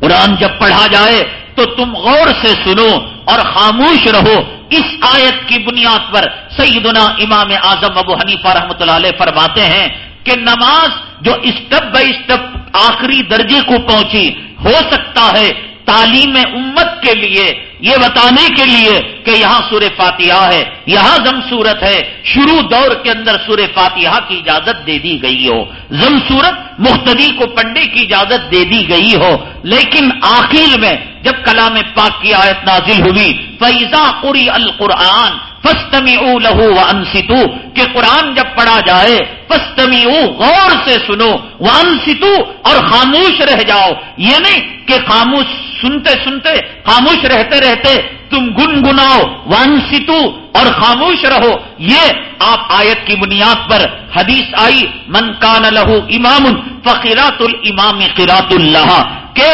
S1: قرآن جب پڑھا جائے تو تم غور سے سنو اور خاموش رہو۔ اس آیت کی بنیاد پر سیدنا امام اعظم ابو حنیفہ رحمۃ اللہ علیہ فرماتے ہیں کہ نماز جو اسٹپ بائی اسٹپ آخری درجے کو پہنچی، ہو سکتا ہے تعلیم امت کے لیے، یہ بتانے کے لیے کہ یہاں سور فاتحہ ہے، یہاں زم صورت ہے، شروع دور کے اندر سور فاتحہ کی اجازت دے دی گئی ہو۔ زم صورت مختدی کو پڑھنے کی اجازت دے دی گئی ہو۔ لیکن آخر میں جب کلام پاک کی آیت نازل ہوئی فیضا قری القرآن فستمی او لہو و کہ قرآن جب پڑھا جائے فستمی غور سے سنو و اور خاموش رہ جاؤ۔ یہ نہیں کہ خاموش سنتے سنتے، خاموش رہتے رہتے تم گنگناؤ ون اور خاموش رہو۔ یہ آپ آیت کی بنیاد پر حدیث آئی، من کان لہو امام فقیرات الامام قرات اللہ، کہ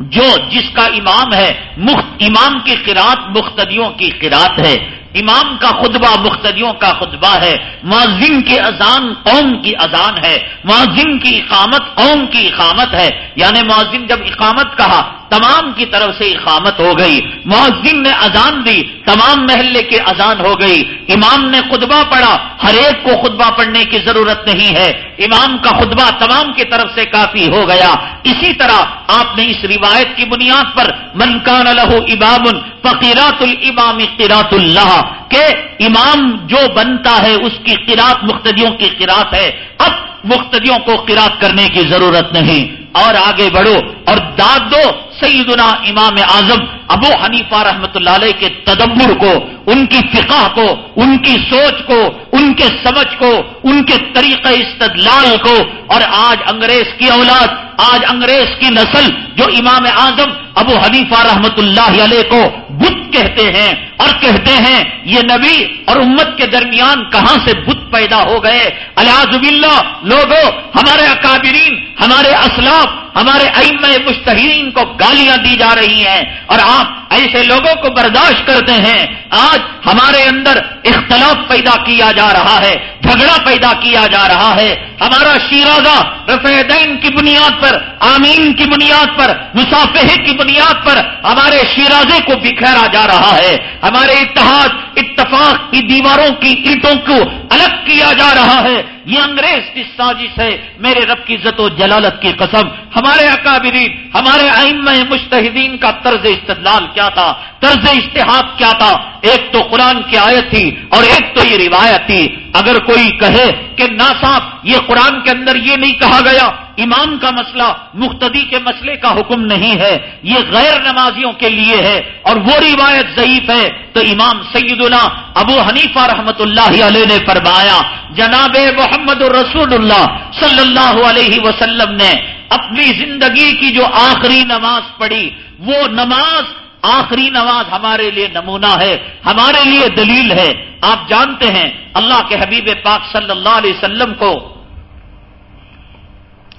S1: جو جس کا امام ہے، مخت امام کی قرات مختدیوں کی قرات ہے۔ امام کا خطبہ مختدیوں کا خطبہ ہے معذم کی اذان قوم کی اذان ہے معذم کی اقامت قوم کی اقامت ہے۔ یعنی معذم جب اقامت کہا تمام کی طرف سے اقامت ہو گئی، معذم نے اذان دی، تمام محلے کے اذان ہو گئی۔ امام نے خطبہ پڑھا، ہر ایک کو خطبہ پڑھنے کی ضرورت نہیں ہے۔ امام کا خطبہ تمام کی طرف سے کافی ہو گیا۔ اسی طرح آپ نے اس روایت کی بنیاد پر منکان الح امام فقیرات الامام قرات اللہ کہ امام جو بنتا ہے اس کی قرات مختدیوں کی قرات ہے۔ اب مختدیوں کو قرات کرنے کی ضرورت نہیں۔ اور آگے بڑھو اور داد دو سیدنا امام اعظم ابو حنیفہ رحمت اللہ علیہ کے تدبر کو، ان کی فقہ کو، ان کی سوچ کو، ان کے سمجھ کو، ان کے طریقہ استدلال کو۔ اور آج انگریز کی اولاد، آج انگریز کی نسل جو امام اعظم ابو حنیفہ رحمت اللہ علیہ کو بت کہتے ہیں اور کہتے ہیں، یہ نبی اور امت کے درمیان کہاں سے بت پیدا ہو گئے؟ الیاز باللہ لوگوں ہمارے اکابرین، ہمارے اسلاف، ہمارے ائم مشتحرین کو گالیاں دی جا رہی ہیں اور آپ ایسے لوگوں کو برداشت کرتے ہیں، آج ہمارے اندر اختلاف پیدا کیا جا رہا ہے۔ جھگڑا پیدا کیا جا رہا ہے۔ ہمارا شیرازہ رفع دین کی بنیاد پر، آمین کی بنیاد پر مسافہ کی بنیاد پر ہمارے شیرازے کو بکھیرا جا رہا ہے۔ ہمارے اتحاد، اتفاق کی دیواروں کی اینٹوں کو الگ کیا جا رہا ہے۔ یہ انگریز کی سازش ہے۔ میرے رب کی عزت و جلالت کی قسم، ہمارے اکابرین، ہمارے ائمہ مشتحدین کا طرز استدلال کیا تھا؟ طرز اشتہاد کیا تھا؟ ایک تو قرآن کی آیت تھی اور ایک تو یہ روایت تھی۔ اگر کوئی کہے کہ نا صاحب یہ قرآن کے اندر یہ نہیں کہا گیا۔ امام کا مسئلہ مختدی کے مسئلے کا حکم نہیں ہے۔ یہ غیر نمازیوں کے لیے ہے اور وہ روایت ضعیف ہے۔ تو امام سیدنا ابو حنیفہ رحمت اللہ علیہ نے فرمایا، جناب محمد الرسول اللہ صلی اللہ علیہ وسلم نے اپنی زندگی کی جو آخری نماز پڑھی، وہ نماز آخری نماز ہمارے لیے نمونہ ہے، ہمارے لیے دلیل ہے۔ آپ جانتے ہیں، اللہ کے حبیب پاک صلی اللہ علیہ وسلم کو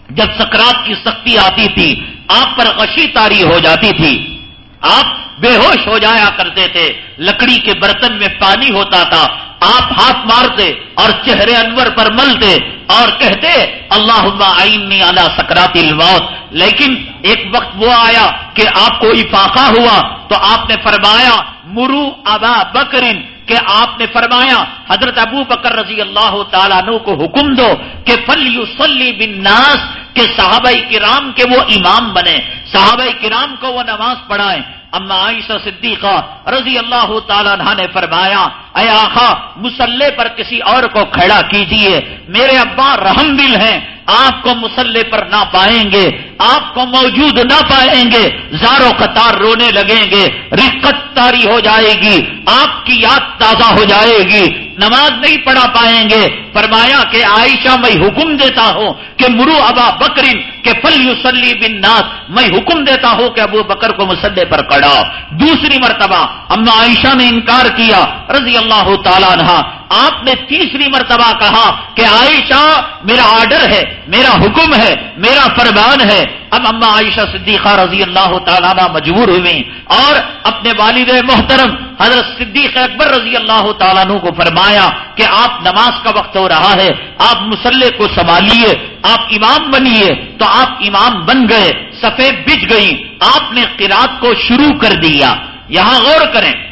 S1: جب سکرات کی سختی آتی تھی، آپ پر غشی تاری ہو جاتی تھی۔ آپ بے ہوش ہو جایا کرتے تھے، لکڑی کے برتن میں پانی ہوتا تھا، آپ ہاتھ مارتے اور چہرے انور پر ملتے اور کہتے اللہ آئینی علی سکرات الموت. لیکن ایک وقت وہ آیا کہ آپ کو افاقہ ہوا تو آپ نے فرمایا، مرو ابا بکرین کہ آپ نے فرمایا، حضرت ابو بکر رضی اللہ تعالیٰ عنہ کو حکم دو کہ فل یو سلی بن ناس کہ صحابہ کرام کے وہ امام بنے صحابہ کرام کو وہ نماز پڑھائیں۔ اما عائشہ صدیقہ رضی اللہ تعالیٰ عنہ نے فرمایا، اے آخا مسلح پر کسی اور کو کھڑا کیجیے، میرے ابا رحم دل ہیں۔ آپ کو مسلح پر نہ پائیں گے، آپ کو موجود نہ پائیں گے زاروں قطار رونے لگیں گے رقت تاری ہو جائے گی، آپ کی یاد تازہ ہو جائے گی، نماز نہیں پڑھا پائیں گے۔ فرمایا کہ عائشہ، میں حکم دیتا ہوں کہ مرو ابا بکرین کہ فل یوسلی بن ناس میں حکم دیتا ہوں کہ ابو بکر کو مسلح پر کڑا دوسری مرتبہ اما عائشہ نے انکار کیا، رضی اللہ تعالیٰ عنہ آپ نے تیسری مرتبہ کہا کہ عائشہ میرا آرڈر ہے، میرا حکم ہے، میرا فرمان ہے۔ اب اما عائشہ صدیقہ رضی اللہ تعالیٰ مجبور ہوئی اور اپنے والد محترم حضرت صدیق اکبر رضی اللہ تعالیٰ کو فرمایا کہ آپ نماز کا وقت ہو رہا ہے، آپ مسلح کو سنبھالیے، آپ امام بنیے۔ تو آپ امام بن گئے سفید بچ گئی آپ نے قرات کو شروع کر دیا۔ یہاں غور کریں۔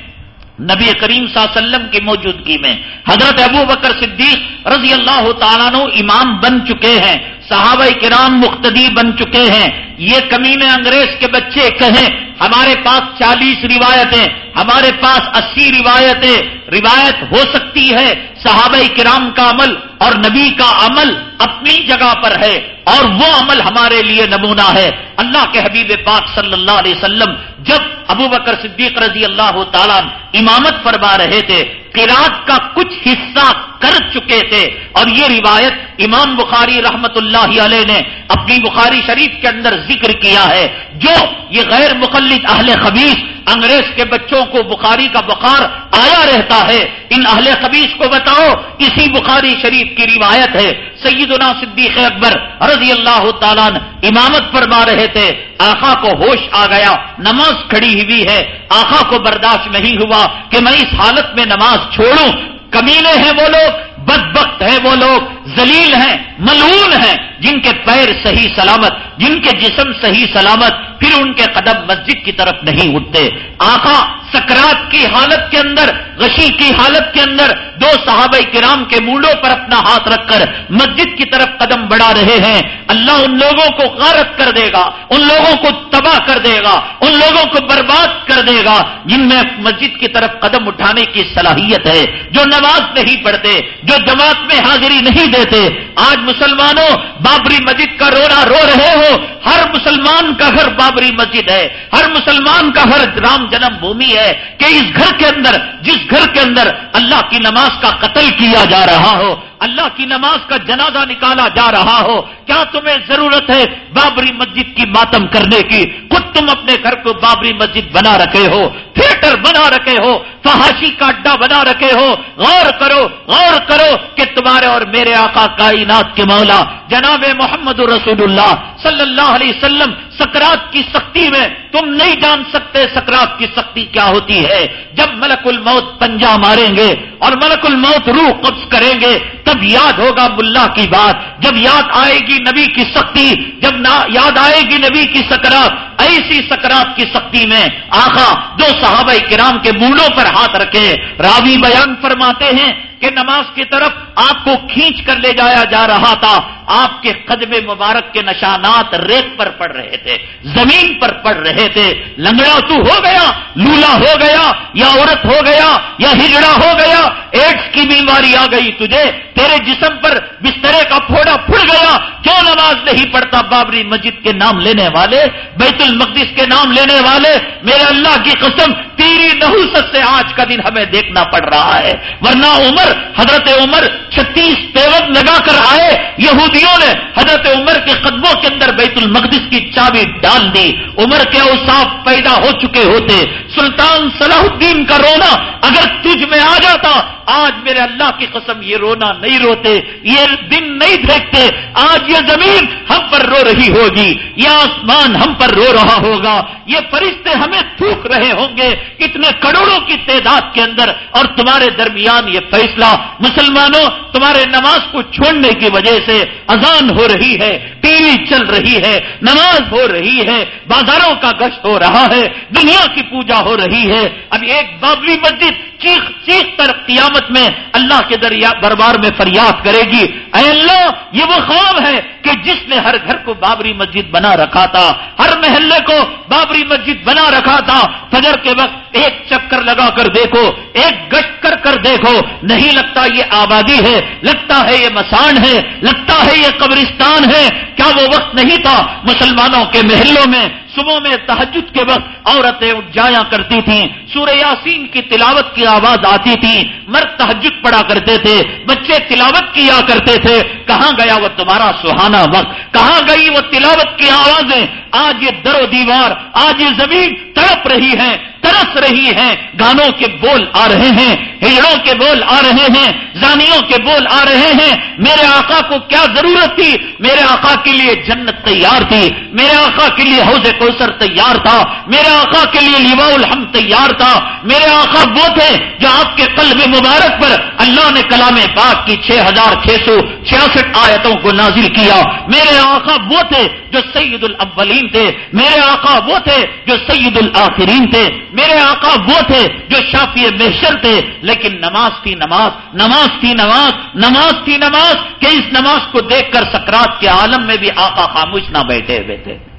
S1: نبی کریم صلی اللہ علیہ وسلم کی موجودگی میں حضرت ابو بکر صدیق رضی اللہ تعالیٰ امام بن چکے ہیں، صحابہ کرام مختدی بن چکے ہیں۔ یہ کمین انگریز کے بچے کہیں، ہمارے پاس چالیس روایتیں ہمارے پاس اسی روایتیں، روایت ہو سکتی ہے، صحابہ کرام کا عمل اور نبی کا عمل اپنی جگہ پر ہے اور وہ عمل ہمارے لیے نمونہ ہے۔ اللہ کے حبیب پاک صلی اللہ علیہ وسلم جب ابو بکر صدیق رضی اللہ تعالیٰ امامت فرما رہے تھے قرات کا کچھ حصہ کر چکے تھے اور یہ روایت امام بخاری رحمت اللہ علیہ نے اپنی بخاری شریف کے اندر ذکر کیا ہے۔ جو یہ غیر مقلد اہل خبیص انگریز کے بچوں کو بخاری کا بخار آیا رہتا ہے۔ ان اہل خبیص کو بتاؤ، اسی بخاری شریف کی روایت ہے۔ سیدنا صدیق اکبر رضی اللہ تعالیٰ امامت فرما رہے تھے۔ آخا کو ہوش آ گیا، نماز کھڑی ہوئی ہے۔ آخا کو برداشت نہیں ہوا کہ میں اس حالت میں نماز چھوڑوں۔ کمینے ہیں وہ لوگ، بدبخت ہیں وہ لوگ۔ زلیل ہیں ملون ہیں، جن کے پیر صحیح سلامت، جن کے جسم صحیح سلامت، پھر ان کے قدم مسجد کی طرف نہیں اٹھتے۔ آقا سکرات کی حالت کے اندر، غشی کی حالت کے اندر دو صحابہ کرام کے موڈوں پر اپنا ہاتھ رکھ کر مسجد کی طرف قدم بڑھا رہے ہیں۔ اللہ ان لوگوں کو غارت کر دے گا، ان لوگوں کو تباہ کر دے گا، ان لوگوں کو برباد کر دے گا۔ جن میں مسجد کی طرف قدم اٹھانے کی صلاحیت ہے، جو نماز نہیں پڑھتے، جو جماعت میں حاضری نہیں دیتے آج مسلمانوں بابری مسجد کا رونا رو رہے ہو۔ ہر مسلمان کا گھر بابری مسجد ہے۔ ہر مسلمان کا گھر رام جنم بھومی ہے کہ اس گھر کے اندر، جس گھر کے اندر اللہ کی نماز کا قتل کیا جا رہا ہو اللہ کی نماز کا جنازہ نکالا جا رہا ہو، کیا تمہیں ضرورت ہے بابری مسجد کی ماتم کرنے کی؟ خود تم اپنے گھر کو بابری مسجد بنا رکھے ہو، تھیٹر بنا رکھے ہو، فحاشی کا اڈا بنا رکھے ہو۔ غور کرو غور کرو کہ تمہارے اور میرے آقا کائنات کے مولا جناب محمد رسول اللہ صلی اللہ علیہ وسلم، سکرات کی سختی میں، تم نہیں جان سکتے سکرات کی سختی کیا ہوتی ہے۔ جب ملک الموت پنجا ماریں گے اور ملک الموت روح قبض کریں گے، تب یاد ہوگا ملا کی بات۔ جب یاد آئے گی نبی کی سختی، جب یاد آئے گی نبی کی سکرات، ایسی سکرات کی سختی میں آخا دو صحابہ کرام کے بولوں پر ہاتھ رکھے، راوی بیان فرماتے ہیں کہ نماز کی طرف آپ کو کھینچ کر لے جایا جا رہا تھا۔ آپ کے قدم مبارک کے نشانات ریت پر پڑ رہے تھے، زمین پر پڑ رہے تھے۔ لنگڑا تو ہو گیا، لولا ہو گیا، یا عورت ہو گیا، یا ہجڑا ہو گیا۔ ایک کی بیماری آ گئی تجھے، تیرے جسم پر بسترے کا پھوڑا پھڑ گیا کیوں نماز نہیں پڑھتا بابری مسجد کے نام لینے والے، بیت المقدس کے نام لینے والے، میرے اللہ کی قسم، تیری نحوست سے آج کا دن ہمیں دیکھنا پڑ رہا ہے۔ ورنہ عمر، حضرت عمر چھتیس پیوت لگا کر آئے، یہودیوں نے حضرت عمر کے قدموں کے اندر بیت المقدس کی چابی ڈال دی۔ عمر کے اوساف پیدا ہو چکے ہوتے، سلطان صلاح الدین کا رونا اگر تجھ میں آ جاتا، آج میرے اللہ کی قسم یہ رونا نہیں روتے، یہ دن نہیں دیکھتے، آج یہ زمین ہم پر رو رہی ہوگی، یہ آسمان ہم پر رو رہا ہوگا۔ یہ فرشتے ہمیں تھوک رہے ہوں گے اتنے کروڑوں کی تعداد کے اندر۔ اور تمہارے درمیان یہ فیصلہ، مسلمانوں، تمہارے نماز کو چھوڑنے کی وجہ سے اذان ہو رہی ہے، ٹی وی چل رہی ہے، نماز ہو رہی ہے، بازاروں کا گشت ہو رہا ہے، دنیا کی پوجا ہو رہی ہے۔ اب ایک بابری مسجد چیخ چیخ کر قیامت میں اللہ کے دریا دربار میں فریاد کرے گی۔ اے اللہ، یہ وہ خواب ہے کہ جس نے ہر گھر کو بابری مسجد بنا رکھا تھا، ہر محلے کو بابری مسجد بنا رکھا تھا۔ فجر کے وقت ایک چکر لگا کر دیکھو، ایک گشت کر کر دیکھو۔ نہیں لگتا یہ آبادی ہے، لگتا ہے یہ مسان ہے، لگتا ہے یہ قبرستان ہے۔ کیا وہ وقت نہیں تھا مسلمانوں کے محلوں میں صبح میں تحجد کے وقت عورتیں اٹھ جایا کرتی تھیں، سورہ یاسین کی تلاوت کی آواز آتی تھی، مرد تحجد پڑا کرتے تھے، بچے تلاوت کیا کرتے تھے، کہاں گیا وہ تمہارا سہانا وقت؟ کہاں گئی وہ تلاوت کی آوازیں؟ آج یہ در و دیوار، آج یہ زمین تڑپ رہی ہے، ترس رہی ہیں گانوں کے بول آ رہے ہیں ہجڑوں کے بول آ رہے ہیں، زانیوں کے بول آ رہے ہیں، میرے آقا کو کیا ضرورت تھی؟ میرے آقا کے لیے جنت تیار تھی، میرے آقا کے لیے حوض کوثر تیار تھا، میرے آقا کے لیے لیوا الحم تیار تھا۔ میرے آقا وہ تھے جو آپ کے قلب مبارک پر اللہ نے کلام پاک کی چھ ہزار چھ سو چھیاسٹھ آیتوں کو نازل کیا۔ میرے آقا وہ تھے جو سید الاولین تھے۔ میرے آقا وہ تھے جو سید الآخرین تھے۔ میرے آقا وہ تھے جو شافی محشر تھے۔ لیکن نماز تھی نماز نماز تھی نماز نماز تھی نماز، کہ اس نماز کو دیکھ کر سکرات کے عالم میں بھی آقا خاموش نہ بیٹھے ہوئے تھے۔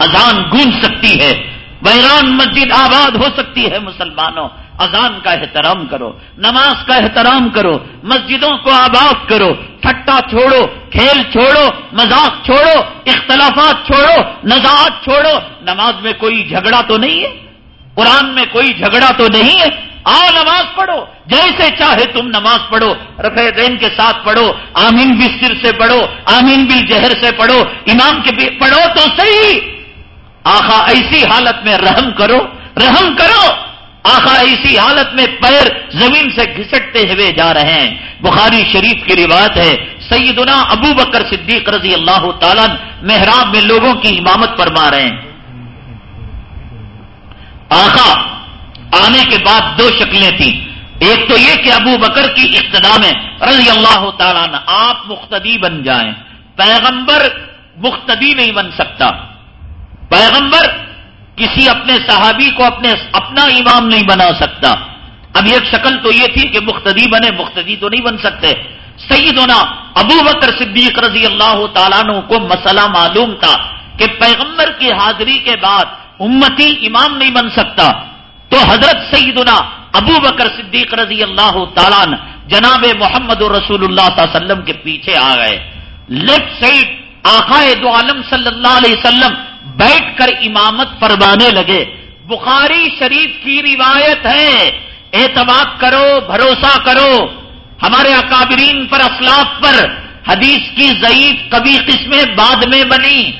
S1: اذان گونج سکتی ہے بحران مسجد آباد ہو سکتی ہے مسلمانوں۔ اذان کا احترام کرو، نماز کا احترام کرو، مسجدوں کو آباد کرو ٹھٹا چھوڑو، کھیل چھوڑو، مذاق چھوڑو، اختلافات چھوڑو، نزاعت چھوڑو۔ نماز میں کوئی جھگڑا تو نہیں ہے، قرآن میں کوئی جھگڑا تو نہیں ہے۔ آؤ نماز پڑھو، جیسے چاہے تم نماز پڑھو، رفع دین کے ساتھ پڑھو، آمین بھی سر سے پڑھو، آمین بھی جہر سے پڑھو، امام کے پڑھو تو صحیح۔ آخا ایسی حالت میں رحم کرو رحم کرو۔ آخا ایسی حالت میں پیر زمین سے گھسٹتے ہوئے جا رہے ہیں۔ بخاری شریف کی روایت ہے، سیدنا ابو بکر صدیق رضی اللہ تعالیٰ محراب میں لوگوں کی امامت فرما رہے ہیں۔ آخا، آنے کے بعد دو شکلیں تھیں۔ ایک تو یہ کہ ابو بکر کی ابتدا میں رضی اللہ تعالیٰ آپ مختدی بن جائیں۔ پیغمبر مختدی نہیں بن سکتا۔ پیغمبر کسی اپنے صحابی کو اپنے اپنا امام نہیں بنا سکتا۔ اب ایک شکل تو یہ تھی کہ مختدی بنے مختدی تو نہیں بن سکتے۔ سیدنا ابو بکر صدیق رضی اللہ تعالیٰ کو مسئلہ معلوم تھا کہ پیغمبر کی حاضری کے بعد امتی امام نہیں بن سکتا۔ تو حضرت سیدنا ابو بکر صدیق رضی اللہ تعالیٰ جناب محمد رسول اللہ صلی اللہ علیہ وسلم کے پیچھے آ گئے۔ لیفٹ سائڈ آخائے دو عالم صلی اللہ علیہ وسلم بیٹھ کر امامت فرمانے لگے۔ بخاری شریف کی روایت ہے، اعتماد کرو، بھروسہ کرو۔ ہمارے اکابرین پر اسلاف پر حدیث کی ضعیف کبھی قسمیں بعد میں بنی۔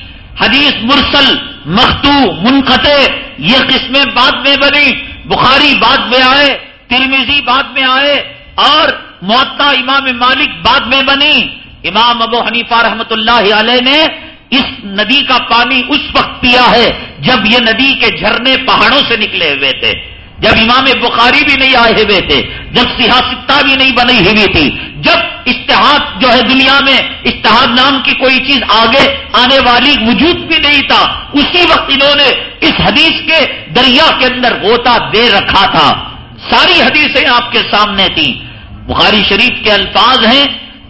S1: حدیث مرسل، مختو، منقطع، یہ قسمیں بعد میں بنی۔ بخاری بعد میں آئے تلمیزی بعد میں آئے، اور معطا امام مالک بعد میں بنی۔ امام ابو حنیفہ رحمت اللہ علیہ نے اس ندی کا پانی اس وقت پیا ہے جب یہ ندی کے جھرنے پہاڑوں سے نکلے ہوئے تھے۔ جب امام بخاری بھی نہیں آئے ہوئے تھے، جب سیاستہ بھی نہیں بنی ہوئی تھی، جب اشتہاد جو ہے دنیا میں، اشتہاد نام کی کوئی چیز آگے آنے والی وجود بھی نہیں تھا، اسی وقت انہوں نے اس حدیث کے دریا کے اندر غوطہ دے رکھا تھا۔ ساری حدیثیں آپ کے سامنے تھیں۔ بخاری شریف کے الفاظ ہیں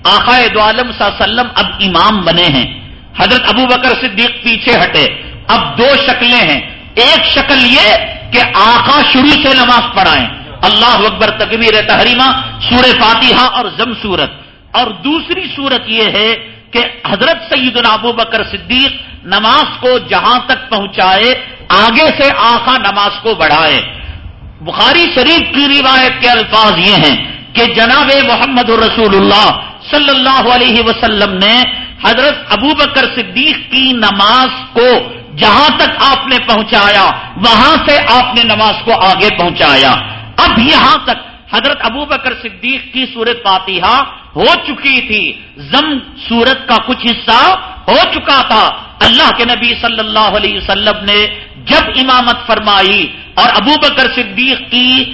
S1: آخائے دو عالم صلی اللہ علیہ وسلم اب امام بنے ہیں۔ حضرت ابو بکر صدیق پیچھے ہٹے۔ اب دو شکلیں ہیں۔ ایک شکل یہ کہ آقا شروع سے نماز پڑھائیں۔ اللہ اکبر تکبیر تحریمہ سور فاتحہ اور زم سورت۔ اور دوسری صورت یہ ہے کہ حضرت سید ابو بکر صدیق نماز کو جہاں تک پہنچائے، آگے سے آقا نماز کو بڑھائے۔ بخاری شریف کی روایت کے الفاظ یہ ہیں کہ جناب محمد رسول اللہ صلی اللہ علیہ وسلم نے حضرت ابو بکر صدیق کی نماز کو جہاں تک آپ نے پہنچایا، وہاں سے آپ نے نماز کو آگے پہنچایا۔ اب یہاں تک حضرت ابو بکر صدیق کی صورت فاتحہ ہو چکی تھی۔ زم سورت کا کچھ حصہ ہو چکا تھا۔ اللہ کے نبی صلی اللہ علیہ وسلم نے جب امامت فرمائی اور ابو بکر صدیق کی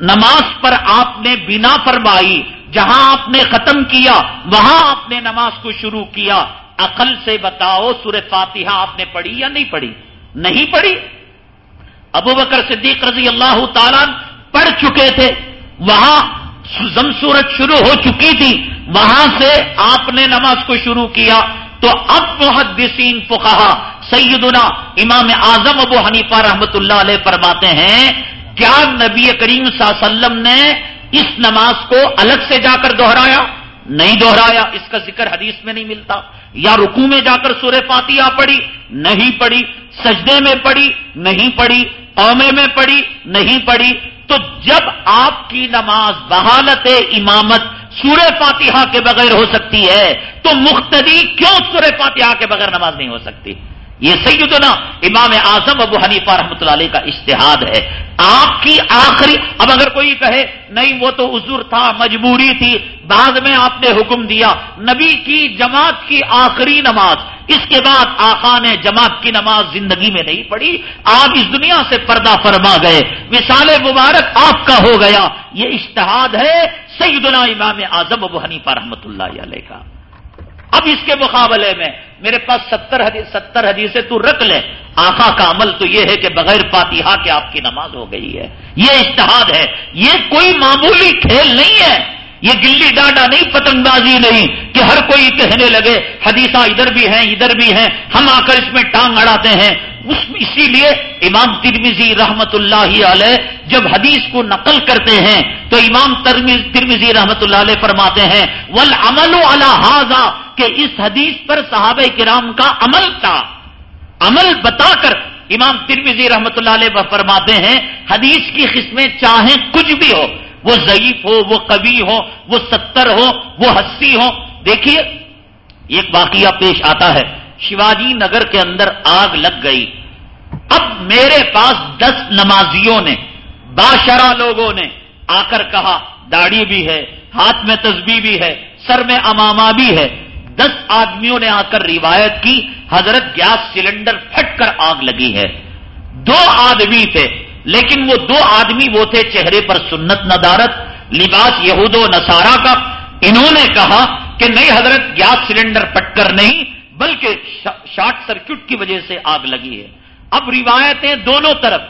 S1: نماز پر آپ نے بنا فرمائی جہاں آپ نے ختم کیا، وہاں آپ نے نماز کو شروع کیا۔ عقل سے بتاؤ سور فاتحہ آپ نے پڑھی یا نہیں پڑھی؟ نہیں پڑھی۔ ابو بکر صدیق رضی اللہ تعالیٰ پڑھ چکے تھے۔ وہاں زم سورت شروع ہو چکی تھی۔ وہاں سے آپ نے نماز کو شروع کیا۔ تو اب محدثین فقہا، سیدنا امام اعظم ابو حنیفہ رحمت اللہ علیہ فرماتے ہیں، کیا نبی کریم صلی اللہ علیہ وسلم نے اس نماز کو الگ سے جا کر دوہرایا نہیں دوہرایا اس کا ذکر حدیث میں نہیں ملتا۔ یا رکو میں جا کر سورہ فاتحہ پڑھی، نہیں پڑھی، سجدے میں پڑھی، نہیں پڑھی اومے میں پڑھی، نہیں پڑھی۔ تو جب آپ کی نماز بحالت امامت سورہ فاتحہ کے بغیر ہو سکتی ہے، تو مختلف کیوں سورہ فاتحہ کے بغیر نماز نہیں ہو سکتی؟ یہ سیدنا امام اعظم ابو حنیفہ رحمۃ اللہ علیہ کا اشتہاد ہے۔ آپ کی آخری اب اگر کوئی کہے، نہیں، وہ تو عذر تھا، مجبوری تھی، بعد میں آپ نے حکم دیا۔ نبی کی جماعت کی آخری نماز۔ اس کے بعد آقا نے جماعت کی نماز زندگی میں نہیں پڑھی۔ آپ اس دنیا سے پردہ فرما گئے۔ مثال مبارک آپ کا ہو گیا۔ یہ اشتہاد ہے سیدنا امام اعظم ابو حنیفہ رحمۃ اللہ علیہ کا۔ اب اس کے مقابلے میں میرے پاس ستر حدیث ستر حدیثیں تو رکھ لے آقا کا عمل تو یہ ہے کہ بغیر فاتحہ کے آپ کی نماز ہو گئی ہے۔ یہ اشتہاد ہے۔ یہ کوئی معمولی کھیل نہیں ہے۔ یہ گلی ڈانڈا نہیں پتنگ بازی نہیں کہ ہر کوئی کہنے لگے حدیثہ ادھر بھی ہیں، ادھر بھی ہیں۔ ہم آ کر اس میں ٹانگ اڑاتے ہیں۔ اس اسی لیے امام ترمیزی رحمت اللہ علیہ جب حدیث کو نقل کرتے ہیں تو امام ترمیزی رحمت اللہ علیہ فرماتے ہیں ول امل الحاظہ کہ اس حدیث پر صحابہ کرام کا عمل تھا۔ عمل بتا کر امام ترمیزی رحمت اللہ علیہ فرماتے ہیں، حدیث کی قسمیں چاہیں کچھ بھی ہو، وہ ضعیف ہو، وہ کبھی ہو، وہ ستر ہو، وہ ہسی ہو۔ دیکھیے، ایک واقعہ پیش آتا ہے۔ شیواجی نگر کے اندر آگ لگ گئی۔ اب میرے پاس دس نمازیوں نے باشرا لوگوں نے آ کر کہا، داڑھی بھی ہے، ہاتھ میں تسبیح بھی ہے، سر میں اماما بھی ہے۔ دس آدمیوں نے آ کر روایت کی، حضرت گیس سلنڈر پھٹ کر آگ لگی ہے۔ دو آدمی تھے، لیکن وہ دو آدمی وہ تھے چہرے پر سنت ندارت، لباس یہود و نصارہ کا۔ انہوں نے کہا کہ نہیں حضرت، گیس سلنڈر پٹ کر نہیں بلکہ شارٹ سرکٹ کی وجہ سے آگ لگی ہے۔ اب روایتیں دونوں طرف۔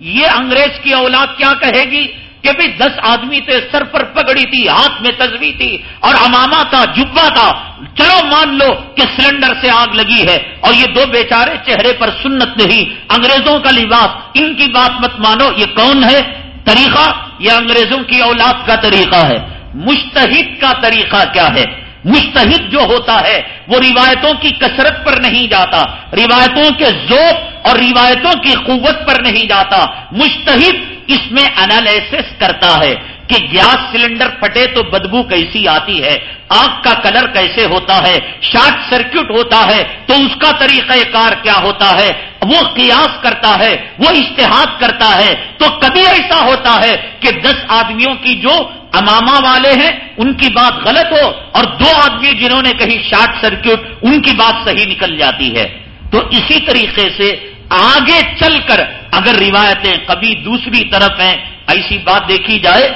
S1: یہ انگریز کی اولاد کیا کہے گی؟ کہ بھی دس آدمی تھے سر پر پگڑی تھی، ہاتھ میں تصویر تھی اور اماما تھا جبا تھا۔ چلو مان لو کہ سلنڈر سے آگ لگی ہے اور یہ دو بیچارے چہرے پر سنت نہیں۔ انگریزوں کا لباس۔ ان کی بات مت مانو، یہ کون ہے؟ طریقہ؟ یہ انگریزوں کی اولاد کا طریقہ ہے۔ مشتحد کا طریقہ کیا ہے؟ مستحد جو ہوتا ہے، وہ روایتوں کی کثرت پر نہیں جاتا۔ روایتوں کے ذوق اور روایتوں کی قوت پر نہیں جاتا۔ مستحد اس میں انالیسس کرتا ہے۔ کہ گیس سلنڈر پھٹے تو بدبو کیسی آتی ہے؟ آگ کا کلر کیسے ہوتا ہے؟ شارٹ سرکٹ ہوتا ہے تو اس کا طریقہ کار کیا ہوتا ہے؟ وہ قیاس کرتا ہے، وہ اشتہاد کرتا ہے۔ تو کبھی ایسا ہوتا ہے کہ دس آدمیوں کی جو اماما والے ہیں، ان کی بات غلط ہو اور دو آدمی جنہوں نے کہیں شارٹ سرکٹ ان کی بات صحیح نکل جاتی ہے۔ تو اسی طریقے سے آگے چل کر اگر روایتیں کبھی دوسری طرف ہیں، ایسی بات دیکھی جائے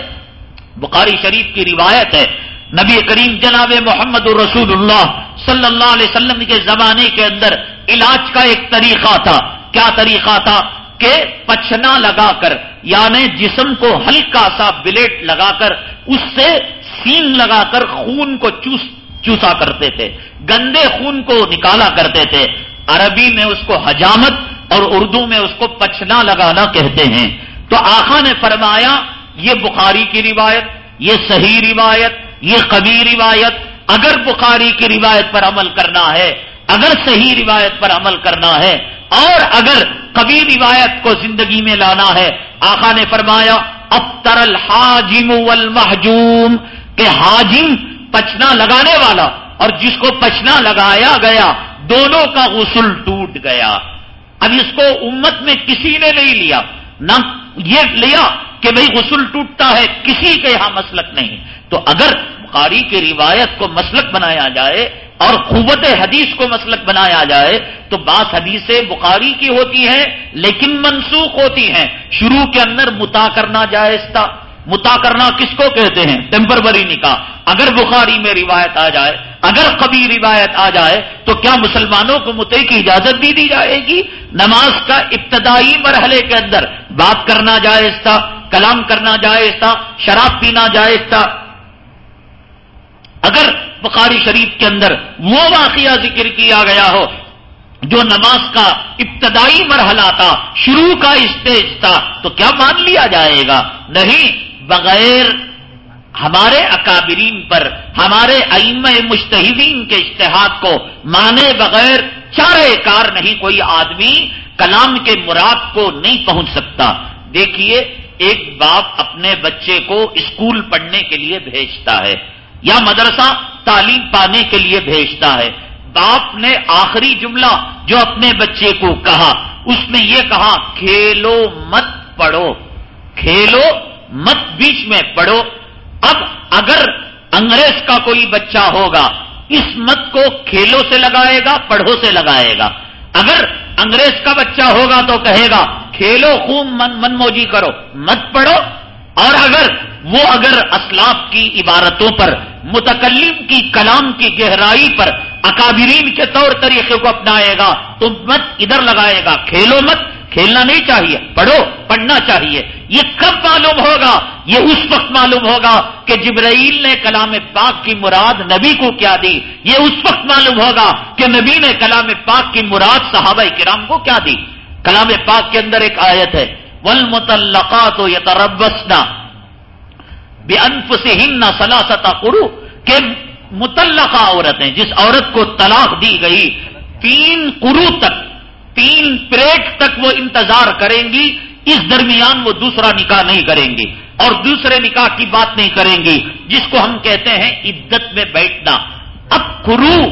S1: بخاری شریف کی روایت ہے، نبی کریم جناب محمد الرسول اللہ صلی اللہ علیہ وسلم کے زمانے کے اندر علاج کا ایک طریقہ تھا۔ کیا طریقہ تھا؟ کہ پچھنا لگا کر یعنی جسم کو ہلکا سا بلیٹ لگا کر، اس سے سین لگا کر خون کو چوس، چوسا کرتے تھے۔ گندے خون کو نکالا کرتے تھے۔ عربی میں اس کو حجامت اور اردو میں اس کو پچھنا لگانا کہتے ہیں۔ تو آخا نے فرمایا یہ بخاری کی روایت، یہ صحیح روایت، یہ کبھی روایت۔ اگر بخاری کی روایت پر عمل کرنا ہے، اگر صحیح روایت پر عمل کرنا ہے، اور اگر کبھی روایت کو زندگی میں لانا ہے آخا نے فرمایا اب ترل حاجم المحجوم کہ حاجم پچنا لگانے والا اور جس کو پچنا لگایا گیا، دونوں کا غسل ٹوٹ گیا۔ اب اس کو امت میں کسی نے نہیں لیا، نہ یہ لیا۔ کہ بھئی غسل ٹوٹتا ہے، کسی کے یہاں مسلک نہیں۔ تو اگر بخاری کی روایت کو مسلک بنایا جائے اور قوت حدیث کو مسلک بنایا جائے، تو بات حدیثیں بخاری کی ہوتی ہیں، لیکن منسوخ ہوتی ہیں۔ شروع کے اندر متا کرنا جائز تھا۔ متا کرنا کس کو کہتے ہیں؟ ٹیمپروری نکاح۔ اگر بخاری میں روایت آ جائے، اگر کبھی روایت آ جائے، تو کیا مسلمانوں کو متے کی اجازت بھی دی جائے گی؟ نماز کا ابتدائی مرحلے کے اندر بات کرنا جائز تھا۔ کلام کرنا جائز تھا، شراب پینا جائز تھا۔ اگر بخاری شریف کے اندر وہ واقعہ ذکر کیا گیا ہو، جو نماز کا ابتدائی مرحلہ تھا، شروع کا اسٹیج تھا، تو کیا مان لیا جائے گا؟ نہیں، بغیر ہمارے اکابرین پر، ہمارے ائم مشتحدین کے اشتہاد کو مانے بغیر چارے کار نہیں، کوئی آدمی کلام کے مراد کو نہیں پہنچ سکتا۔ دیکھیے ایک باپ اپنے بچے کو اسکول پڑھنے کے لیے بھیجتا ہے یا مدرسہ تعلیم پانے کے لیے بھیجتا ہے۔ باپ نے آخری جملہ جو اپنے بچے کو کہا، اس نے یہ کہا، کھیلو مت پڑھو، کھیلو مت بیچ میں پڑھو۔ اب اگر انگریز کا کوئی بچہ ہوگا، اس مت کو کھیلوں سے لگائے گا، پڑھوں سے لگائے گا۔ اگر انگریز کا بچہ ہوگا تو کہے گا، کھیلو خوب من من موجی کرو، مت پڑھو۔ اور اگر وہ اگر اسلاف کی عبارتوں پر، متکلم کی کلام کی گہرائی پر، اکابرین کے طور طریقے کو اپنائے گا، تو مت ادھر لگائے گا۔ کھیلو مت کھیلنا نہیں چاہیے، پڑھو، پڑھنا چاہیے۔ یہ کب معلوم ہوگا؟ یہ اس وقت معلوم ہوگا کہ جبرائیل نے کلام پاک کی مراد نبی کو کیا دی۔ یہ اس وقت معلوم ہوگا کہ نبی نے کلام پاک کی مراد صحابہ کرام کو کیا دی۔ کلام پاک کے اندر ایک آیت ہے ول متعلقات یا تربسنا بے انف سے ہن سلاستا کرو کہ متعلقہ عورتیں، جس عورت کو طلاق دی گئی، تین قرو تک تین پریٹ تک وہ انتظار کریں گی، اس درمیان وہ دوسرا نکاح نہیں کریں گی اور دوسرے نکاح کی بات نہیں کریں گی، جس کو ہم کہتے ہیں عدت میں بیٹھنا۔ اب کرو،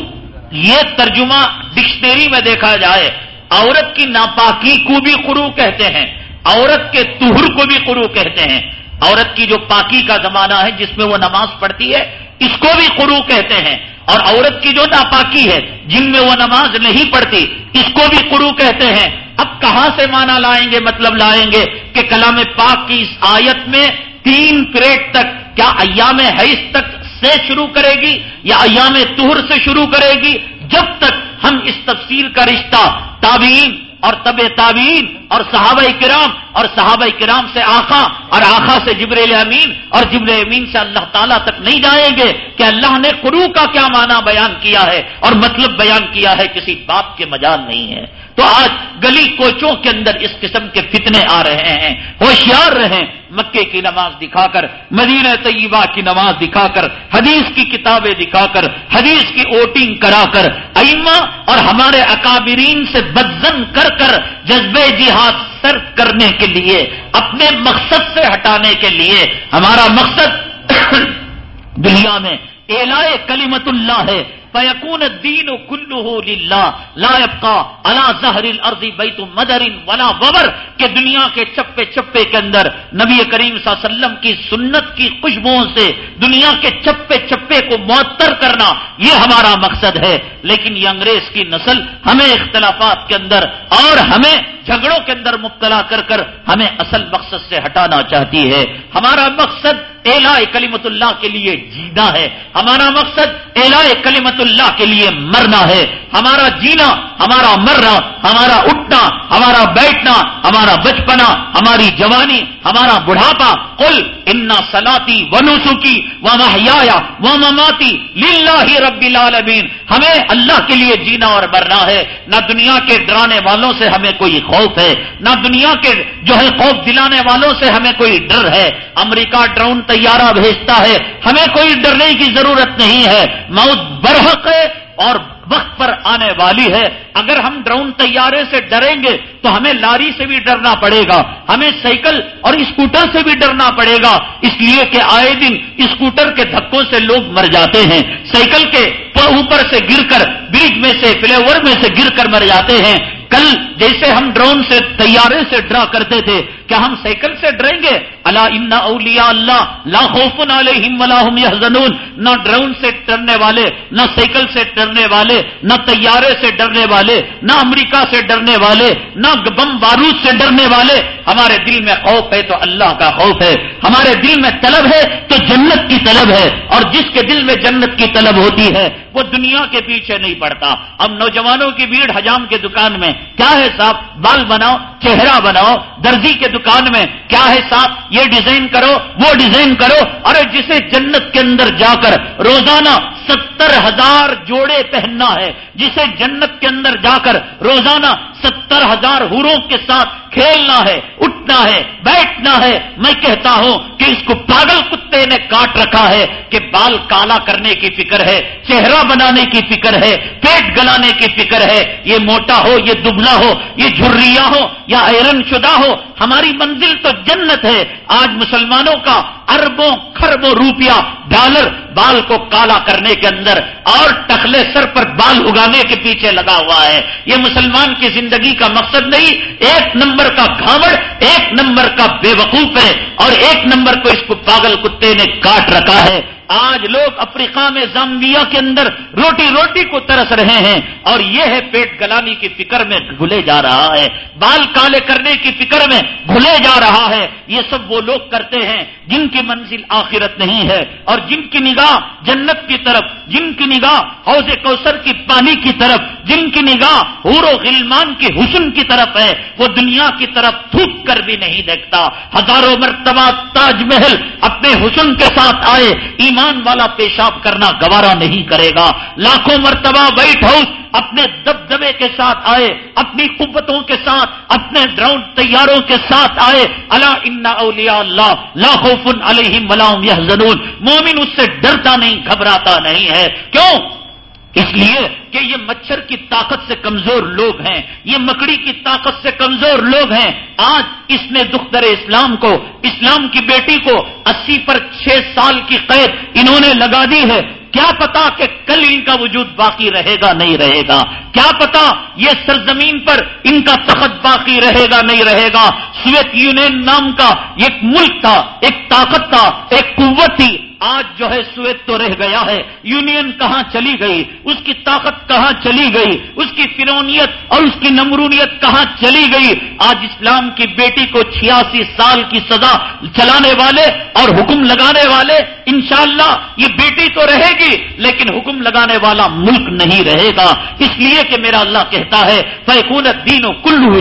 S1: یہ ترجمہ ڈکشنری میں دیکھا جائے۔ عورت کی ناپاکی کو بھی قرو کہتے ہیں، عورت کے تہر کو بھی قرو کہتے ہیں۔ عورت کی جو پاکی کا زمانہ ہے، جس میں وہ نماز پڑھتی ہے، اس کو بھی قرو کہتے ہیں۔ اور عورت کی جو ناپاکی ہے جن میں وہ نماز نہیں پڑھتی، اس کو بھی قرو کہتے ہیں۔ اب کہاں سے مانا لائیں گے؟ مطلب لائیں گے کہ کلام پاک کی اس آیت میں تین پریٹ تک، کیا ایام حیث تک سے شروع کرے گی یا ایام تہر سے شروع کرے گی؟ جب تک ہم اس تفصیل کا رشتہ تابعین اور طب تعبین اور صحابہ کرام اور صحابہ کرام سے آخا اور آخا سے جبر امین اور جبر امین سے اللہ تعالیٰ تک نہیں جائیں گے کہ اللہ نے قرو کا کیا معنی بیان کیا ہے اور مطلب بیان کیا ہے کسی بات کے مجال نہیں ہے۔ تو آج گلی کوچوں کے اندر اس قسم کے فتنے آ رہے ہیں، ہوشیار رہیں۔ مکے کی نماز دکھا کر مدینہ طیبہ کی نماز دکھا کر حدیث کی کتابیں دکھا کر حدیث کی ووٹنگ کرا کر ایما اور ہمارے اکابرین سے بدزن کر کر جذبے جہاد سر کرنے کے لیے، اپنے مقصد سے ہٹانے کے لیے، ہمارا مقصد دنیا میں، اعلائے کلیمت اللہ ہے فیقون دین و کلو لا لائبقا اللہ زہر الرضی بیت مدر ولا وبر کے دنیا کے چپے چپے کے اندر نبی کریم صلی اللہ علیہ وسلم کی سنت کی خوشبوؤں سے دنیا کے چپے چپے کو معطر کرنا یہ ہمارا مقصد ہے۔ لیکن یہ انگریز کی نسل ہمیں اختلافات کے اندر اور ہمیں جھگڑوں کے اندر مبتلا کر کر ہمیں اصل مقصد سے ہٹانا چاہتی ہے۔ ہمارا مقصد الا کلیمت اللہ کے لیے جینا ہے۔ ہمارا مقصد الا کلیمت اللہ کے لیے مرنا ہے۔ ہمارا جینا، ہمارا مرنا، ہمارا اٹھنا، ہمارا بیٹھنا، ہمارا بچپنا، ہماری جوانی، ہمارا بڑھاپا۔ کل انا سلاتی و نسوکی و محیا و مماتی لاہ رب العالمین۔ ہمیں اللہ کے لیے جینا اور مرنا ہے۔ نہ دنیا کے ڈرانے والوں سے ہمیں کوئی خوف ہے۔ نہ دنیا کے جو ہے خوف دلانے والوں سے ہمیں کوئی ڈر ہے۔ امریکہ ڈرون طیارہ بھیجتا ہے۔ ہمیں کوئی ڈرنے کی ضرورت نہیں ہے۔ موت برحق ہے اور وقت پر آنے والی ہے۔ اگر ہم ڈرون طیارے سے ڈریں گے تو ہمیں لاری سے بھی ڈرنا پڑے گا۔ ہمیں سائیکل اور اسکوٹر سے بھی ڈرنا پڑے گا۔ اس لیے کہ آئے دن اسکوٹر کے دھکوں سے لوگ مر جاتے ہیں۔ سائیکل کے اوپر سے گر کر بیچ میں سے فلیور میں سے گر کر مر جاتے ہیں۔ کل جیسے ہم ڈرون سے طیارے سے ڈرا کرتے تھے، کیا ہم سائیکل سے ڈریں گے؟ اللہ ان اولیا اللہ لا خوف علیہم ولا هم يحزنون نہ ڈرون سے ڈرنے والے، نہ سائیکل سے ڈرنے والے، نہ طیارے سے ڈرنے والے، نہ امریکہ سے ڈرنے والے، نہ بم بارود سے ڈرنے والے۔ ہمارے دل میں خوف ہے تو اللہ کا خوف ہے، ہمارے دل میں طلب ہے تو جنت کی طلب ہے۔ اور جس کے دل میں جنت کی طلب ہوتی ہے، وہ دنیا کے پیچھے نہیں پڑتا۔ اب نوجوانوں کی بھیڑ حجام کے دکان میں کیا ہے صاحب بال بناؤ، چہرہ بناؤ، درزی کے دکان میں کیا ہے صاحب یہ ڈیزائن کرو، وہ ڈیزائن کرو۔ ارے جسے جنت کے اندر جا کر روزانہ ستر ہزار جوڑے پہننا ہے، جسے جنت کے اندر جا کر روزانہ ستر ہزار ہوروں کے ساتھ کھیلنا ہے، اٹھنا ہے، بیٹھنا ہے۔ میں کہتا ہوں کہ اس کو پاگل کتے نے کاٹ رکھا ہے کہ بال کالا کرنے کی فکر ہے، چہرہ بنانے کی فکر ہے، پیٹ گلانے کی فکر ہے۔ یہ موٹا ہو، یہ دبلا ہو، یہ جھریا ہو یا ایرن شدہ ہو، ہماری منزل تو جنت ہے۔ آج مسلمانوں کا اربوں خربوں روپیہ ڈالر بال کو کالا کرنے کے اندر اور ٹکلے سر پر بال اگانے کے پیچھے لگا ہوا ہے۔ یہ مسلمان کی زندگی کا مقصد نہیں، ایک نمبر کا گھاوڑ، ایک نمبر کا بے وقوف ہے اور ایک نمبر کو اس کو پاگل کتے نے کاٹ رکھا ہے۔ آج لوگ افریقہ میں زامبیا کے اندر روٹی روٹی کو ترس رہے ہیں اور یہ ہے پیٹ گلانے کی فکر میں گھلے جا رہا ہے، بال کالے کرنے کی فکر میں گھلے جا رہا ہے۔ یہ سب وہ لوگ کرتے ہیں جن کی منزل آخرت نہیں ہے اور جن کی نگاہ جنت کی طرف، جن کی نگاہ حوض کوثر کی پانی کی طرف، جن کی نگاہ حور و غلمان کی حسن کی طرف ہے۔ وہ دنیا کی طرف تھوک کر بھی نہیں دیکھتا۔ ہزاروں مرتبہ تاج محل اپنے حسن کے ساتھ آئے، ایمان والا پیشاب کرنا گوارا نہیں کرے گا۔ لاکھوں مرتبہ وائٹ ہاؤس اپنے دبدبے کے ساتھ آئے، اپنی قوتوں کے ساتھ، اپنے ڈراؤنڈ تیاروں کے ساتھ آئے۔ اللہ ان اولیاء اللہ لاہوفن علیہم ولاؤم یہ مومن اس سے ڈرتا نہیں، گھبراتا نہیں ہے۔ کیوں؟ اس لیے کہ یہ مچھر کی طاقت سے کمزور لوگ ہیں، یہ مکڑی کی طاقت سے کمزور لوگ ہیں۔ آج اس نے دختر اسلام کو، اسلام کی بیٹی کو اسی پر چھ سال کی قید انہوں نے لگا دی ہے۔ کیا پتا کہ کل ان کا وجود باقی رہے گا، نہیں رہے گا؟ کیا پتا یہ سرزمین پر ان کا تخت باقی رہے گا، نہیں رہے گا؟ سویت یونین نام کا ایک ملک تھا، ایک طاقت تھا، ایک قوت تھی۔ آج جو ہے سویت تو رہ گیا ہے۔ یونین کہاں چلی گئی؟ اس کی طاقت کہاں چلی گئی؟ اس کی فرونیت اور اس کی نمرونیت کہاں چلی گئی؟ آج اسلام کی بیٹی کو چھیاسی سال کی سزا چلانے والے اور حکم لگانے والے، انشاءاللہ یہ بیٹی تو رہے گی، لیکن حکم لگانے والا ملک نہیں رہے گا۔ اس لیے کہ میرا اللہ کہتا ہے فیقون دین و کلو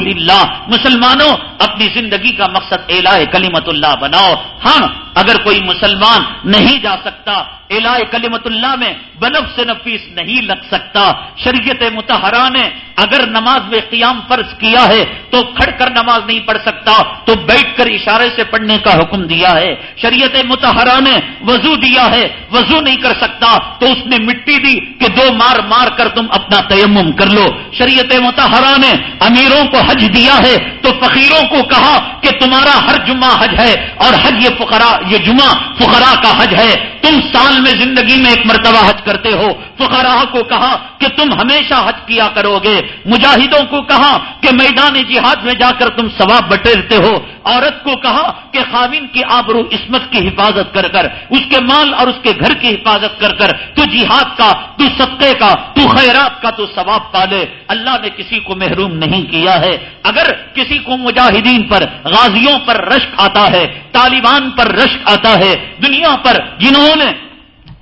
S1: مسلمانوں، اپنی زندگی کا مقصد الا کلیمت اللہ بناؤ۔ ہاں اگر کوئی مسلمان نہیں جا سکتا الہ کلیمت اللہ میں بنف سے نفیس نہیں لگ سکتا۔ شریعت متحرہ نے اگر نماز میں قیام فرض کیا ہے تو کھڑ کر نماز نہیں پڑھ سکتا، تو بیٹھ کر اشارے سے پڑھنے کا حکم دیا ہے۔ شریعت متحرہ نے وضو دیا ہے، وضو نہیں کر سکتا، تو اس نے مٹی دی کہ دو مار مار کر تم اپنا تیمم کر لو۔ شریعت متحرہ نے امیروں کو حج دیا ہے، تو فقیروں کو کہا کہ تمہارا ہر جمعہ حج ہے اور حج یہ فقرا یہ جمعہ فقرا کا حج ہے۔ تم سال میں زندگی میں ایک مرتبہ حج کرتے ہو۔ فقراہ کو کہا کہ تم ہمیشہ حج کیا کرو گے۔ مجاہدوں کو کہا کہ میدان جہاد میں جا کر تم ثواب بٹیرتے ہو۔ عورت کو کہا کہ خاوین کی آبرو عصمت کی حفاظت کر کر، اس کے مال اور اس کے گھر کی حفاظت کر کر، تو جہاد کا، تو صدقے کا، تو خیرات کا تو ثواب پالے۔ اللہ نے کسی کو محروم نہیں کیا ہے۔ اگر کسی کو مجاہدین پر، غازیوں پر رشک آتا ہے، طالبان پر رشک آتا ہے، دنیا پر جنہوں نے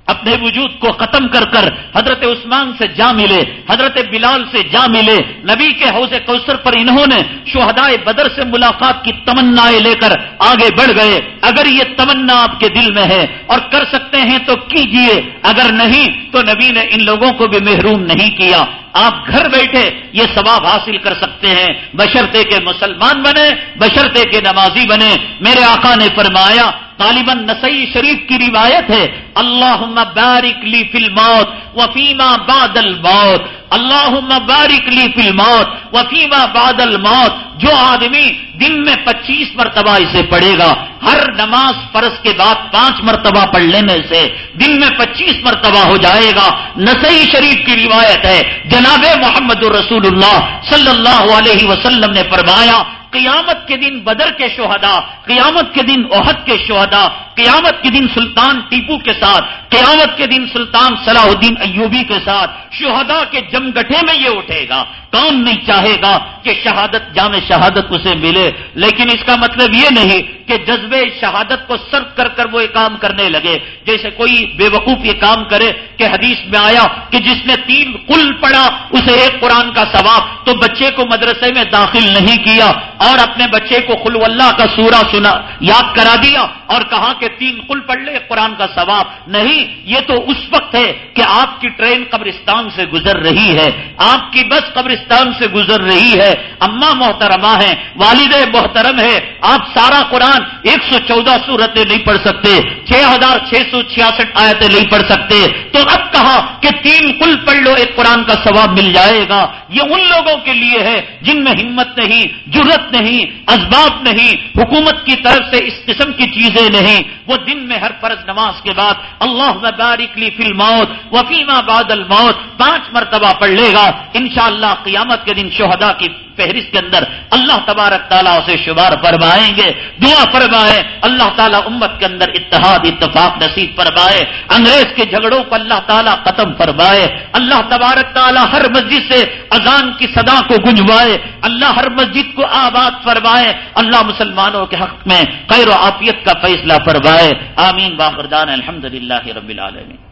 S1: اپنے وجود کو ختم کر کر حضرت عثمان سے جا ملے، حضرت بلال سے جا ملے۔ نبی کے حوض کوثر پر انہوں نے شہدائے بدر سے ملاقات کی تمنا لے کر آگے بڑھ گئے۔ اگر یہ تمنا آپ کے دل میں ہے اور کر سکتے ہیں تو کیجیے، اگر نہیں تو نبی نے ان لوگوں کو بھی محروم نہیں کیا۔ آپ گھر بیٹھے یہ ثواب حاصل کر سکتے ہیں۔ بشرتے کے مسلمان بنے بشرتے کے نمازی بنے۔ میرے آقا نے فرمایا طالباً نسائی شریف کی روایت ہے اللہ بارک لی فی الموت وفیما بادل موت اللہ بارک لی فی الموت وفیما بادل موت جو آدمی دن میں پچیس مرتبہ اسے پڑھے گا، ہر نماز فرض کے بعد پانچ مرتبہ پڑھ لینے سے دن میں پچیس مرتبہ ہو جائے گا۔ نسائی شریف کی روایت ہے۔ جناب محمد الرسول اللہ صلی اللہ علیہ وسلم نے فرمایا قیامت کے دن بدر کے شہدا قیامت کے دن عہد کے شہدا قیامت کے دن سلطان ٹیپو کے ساتھ، قیامت کے دن سلطان صلاح الدین ایوبی کے ساتھ شہدا کے جمگٹھے میں یہ اٹھے گا۔ کون نہیں چاہے گا کہ شہادت، جامع شہادت اسے ملے، لیکن اس کا مطلب یہ نہیں کہ جذبے شہادت کو سرد کر کر وہ یہ کام کرنے لگے۔ جیسے کوئی بے وقوف یہ کام کرے کہ حدیث میں آیا کہ جس نے تین کل پڑا اسے ایک قرآن کا ثواب، تو بچے کو مدرسے میں داخل نہیں کیا اور اپنے بچے کو خلو اللہ کا سورہ سنا، یاد کرا دیا اور کہا کہ تین کل پڑھ لے قرآن کا ثواب۔ نہیں، یہ تو اس وقت ہے کہ آپ کی ٹرین قبرستان سے گزر رہی ہے۔ آپ کی بس قبرستان سے گزر رہی ہے۔ اما محترمہ ہے والد محترم ہے آپ سارا قرآن ایک سو چودہ سورتیں نہیں پڑھ سکتے، چھ ہزار چھ سو چھیاسٹھ آیتیں نہیں پڑھ سکتے۔ تو اب کہا کہ تین کل پڑھ لو، ایک قرآن کا ثواب مل جائے گا۔ یہ ان لوگوں کے لیے ہے جن میں ہمت نہیں جرت نہیں، اسباب نہیں، حکومت کی طرف سے اس قسم کی چیزیں نہیں۔ وہ دن میں ہر فرض نماز کے بعد اللہ بارک لی فی الموت وفیما بعد الموت پانچ مرتبہ پڑھ لے گا۔ انشاءاللہ قیامت کے دن شہدا کی فہرست کے اندر اللہ تبارک تعالیٰ اسے شمار فرمائیں گے، دعا فرمائے اللہ تعالیٰ امت کے اندر اتحاد، اتفاق نصیب فرمائے، انگریز کے جھگڑوں کو اللہ تعالیٰ ختم فرمائے، اللہ تبارک تعالیٰ ہر مسجد سے اذان کی صدا کو گنجوائے، اللہ ہر مسجد کو آباد فرمائے، اللہ مسلمانوں کے حق میں خیر و عافیت کا فیصلہ فرمائے، آمین باخردان الحمد للہ رب العالمین۔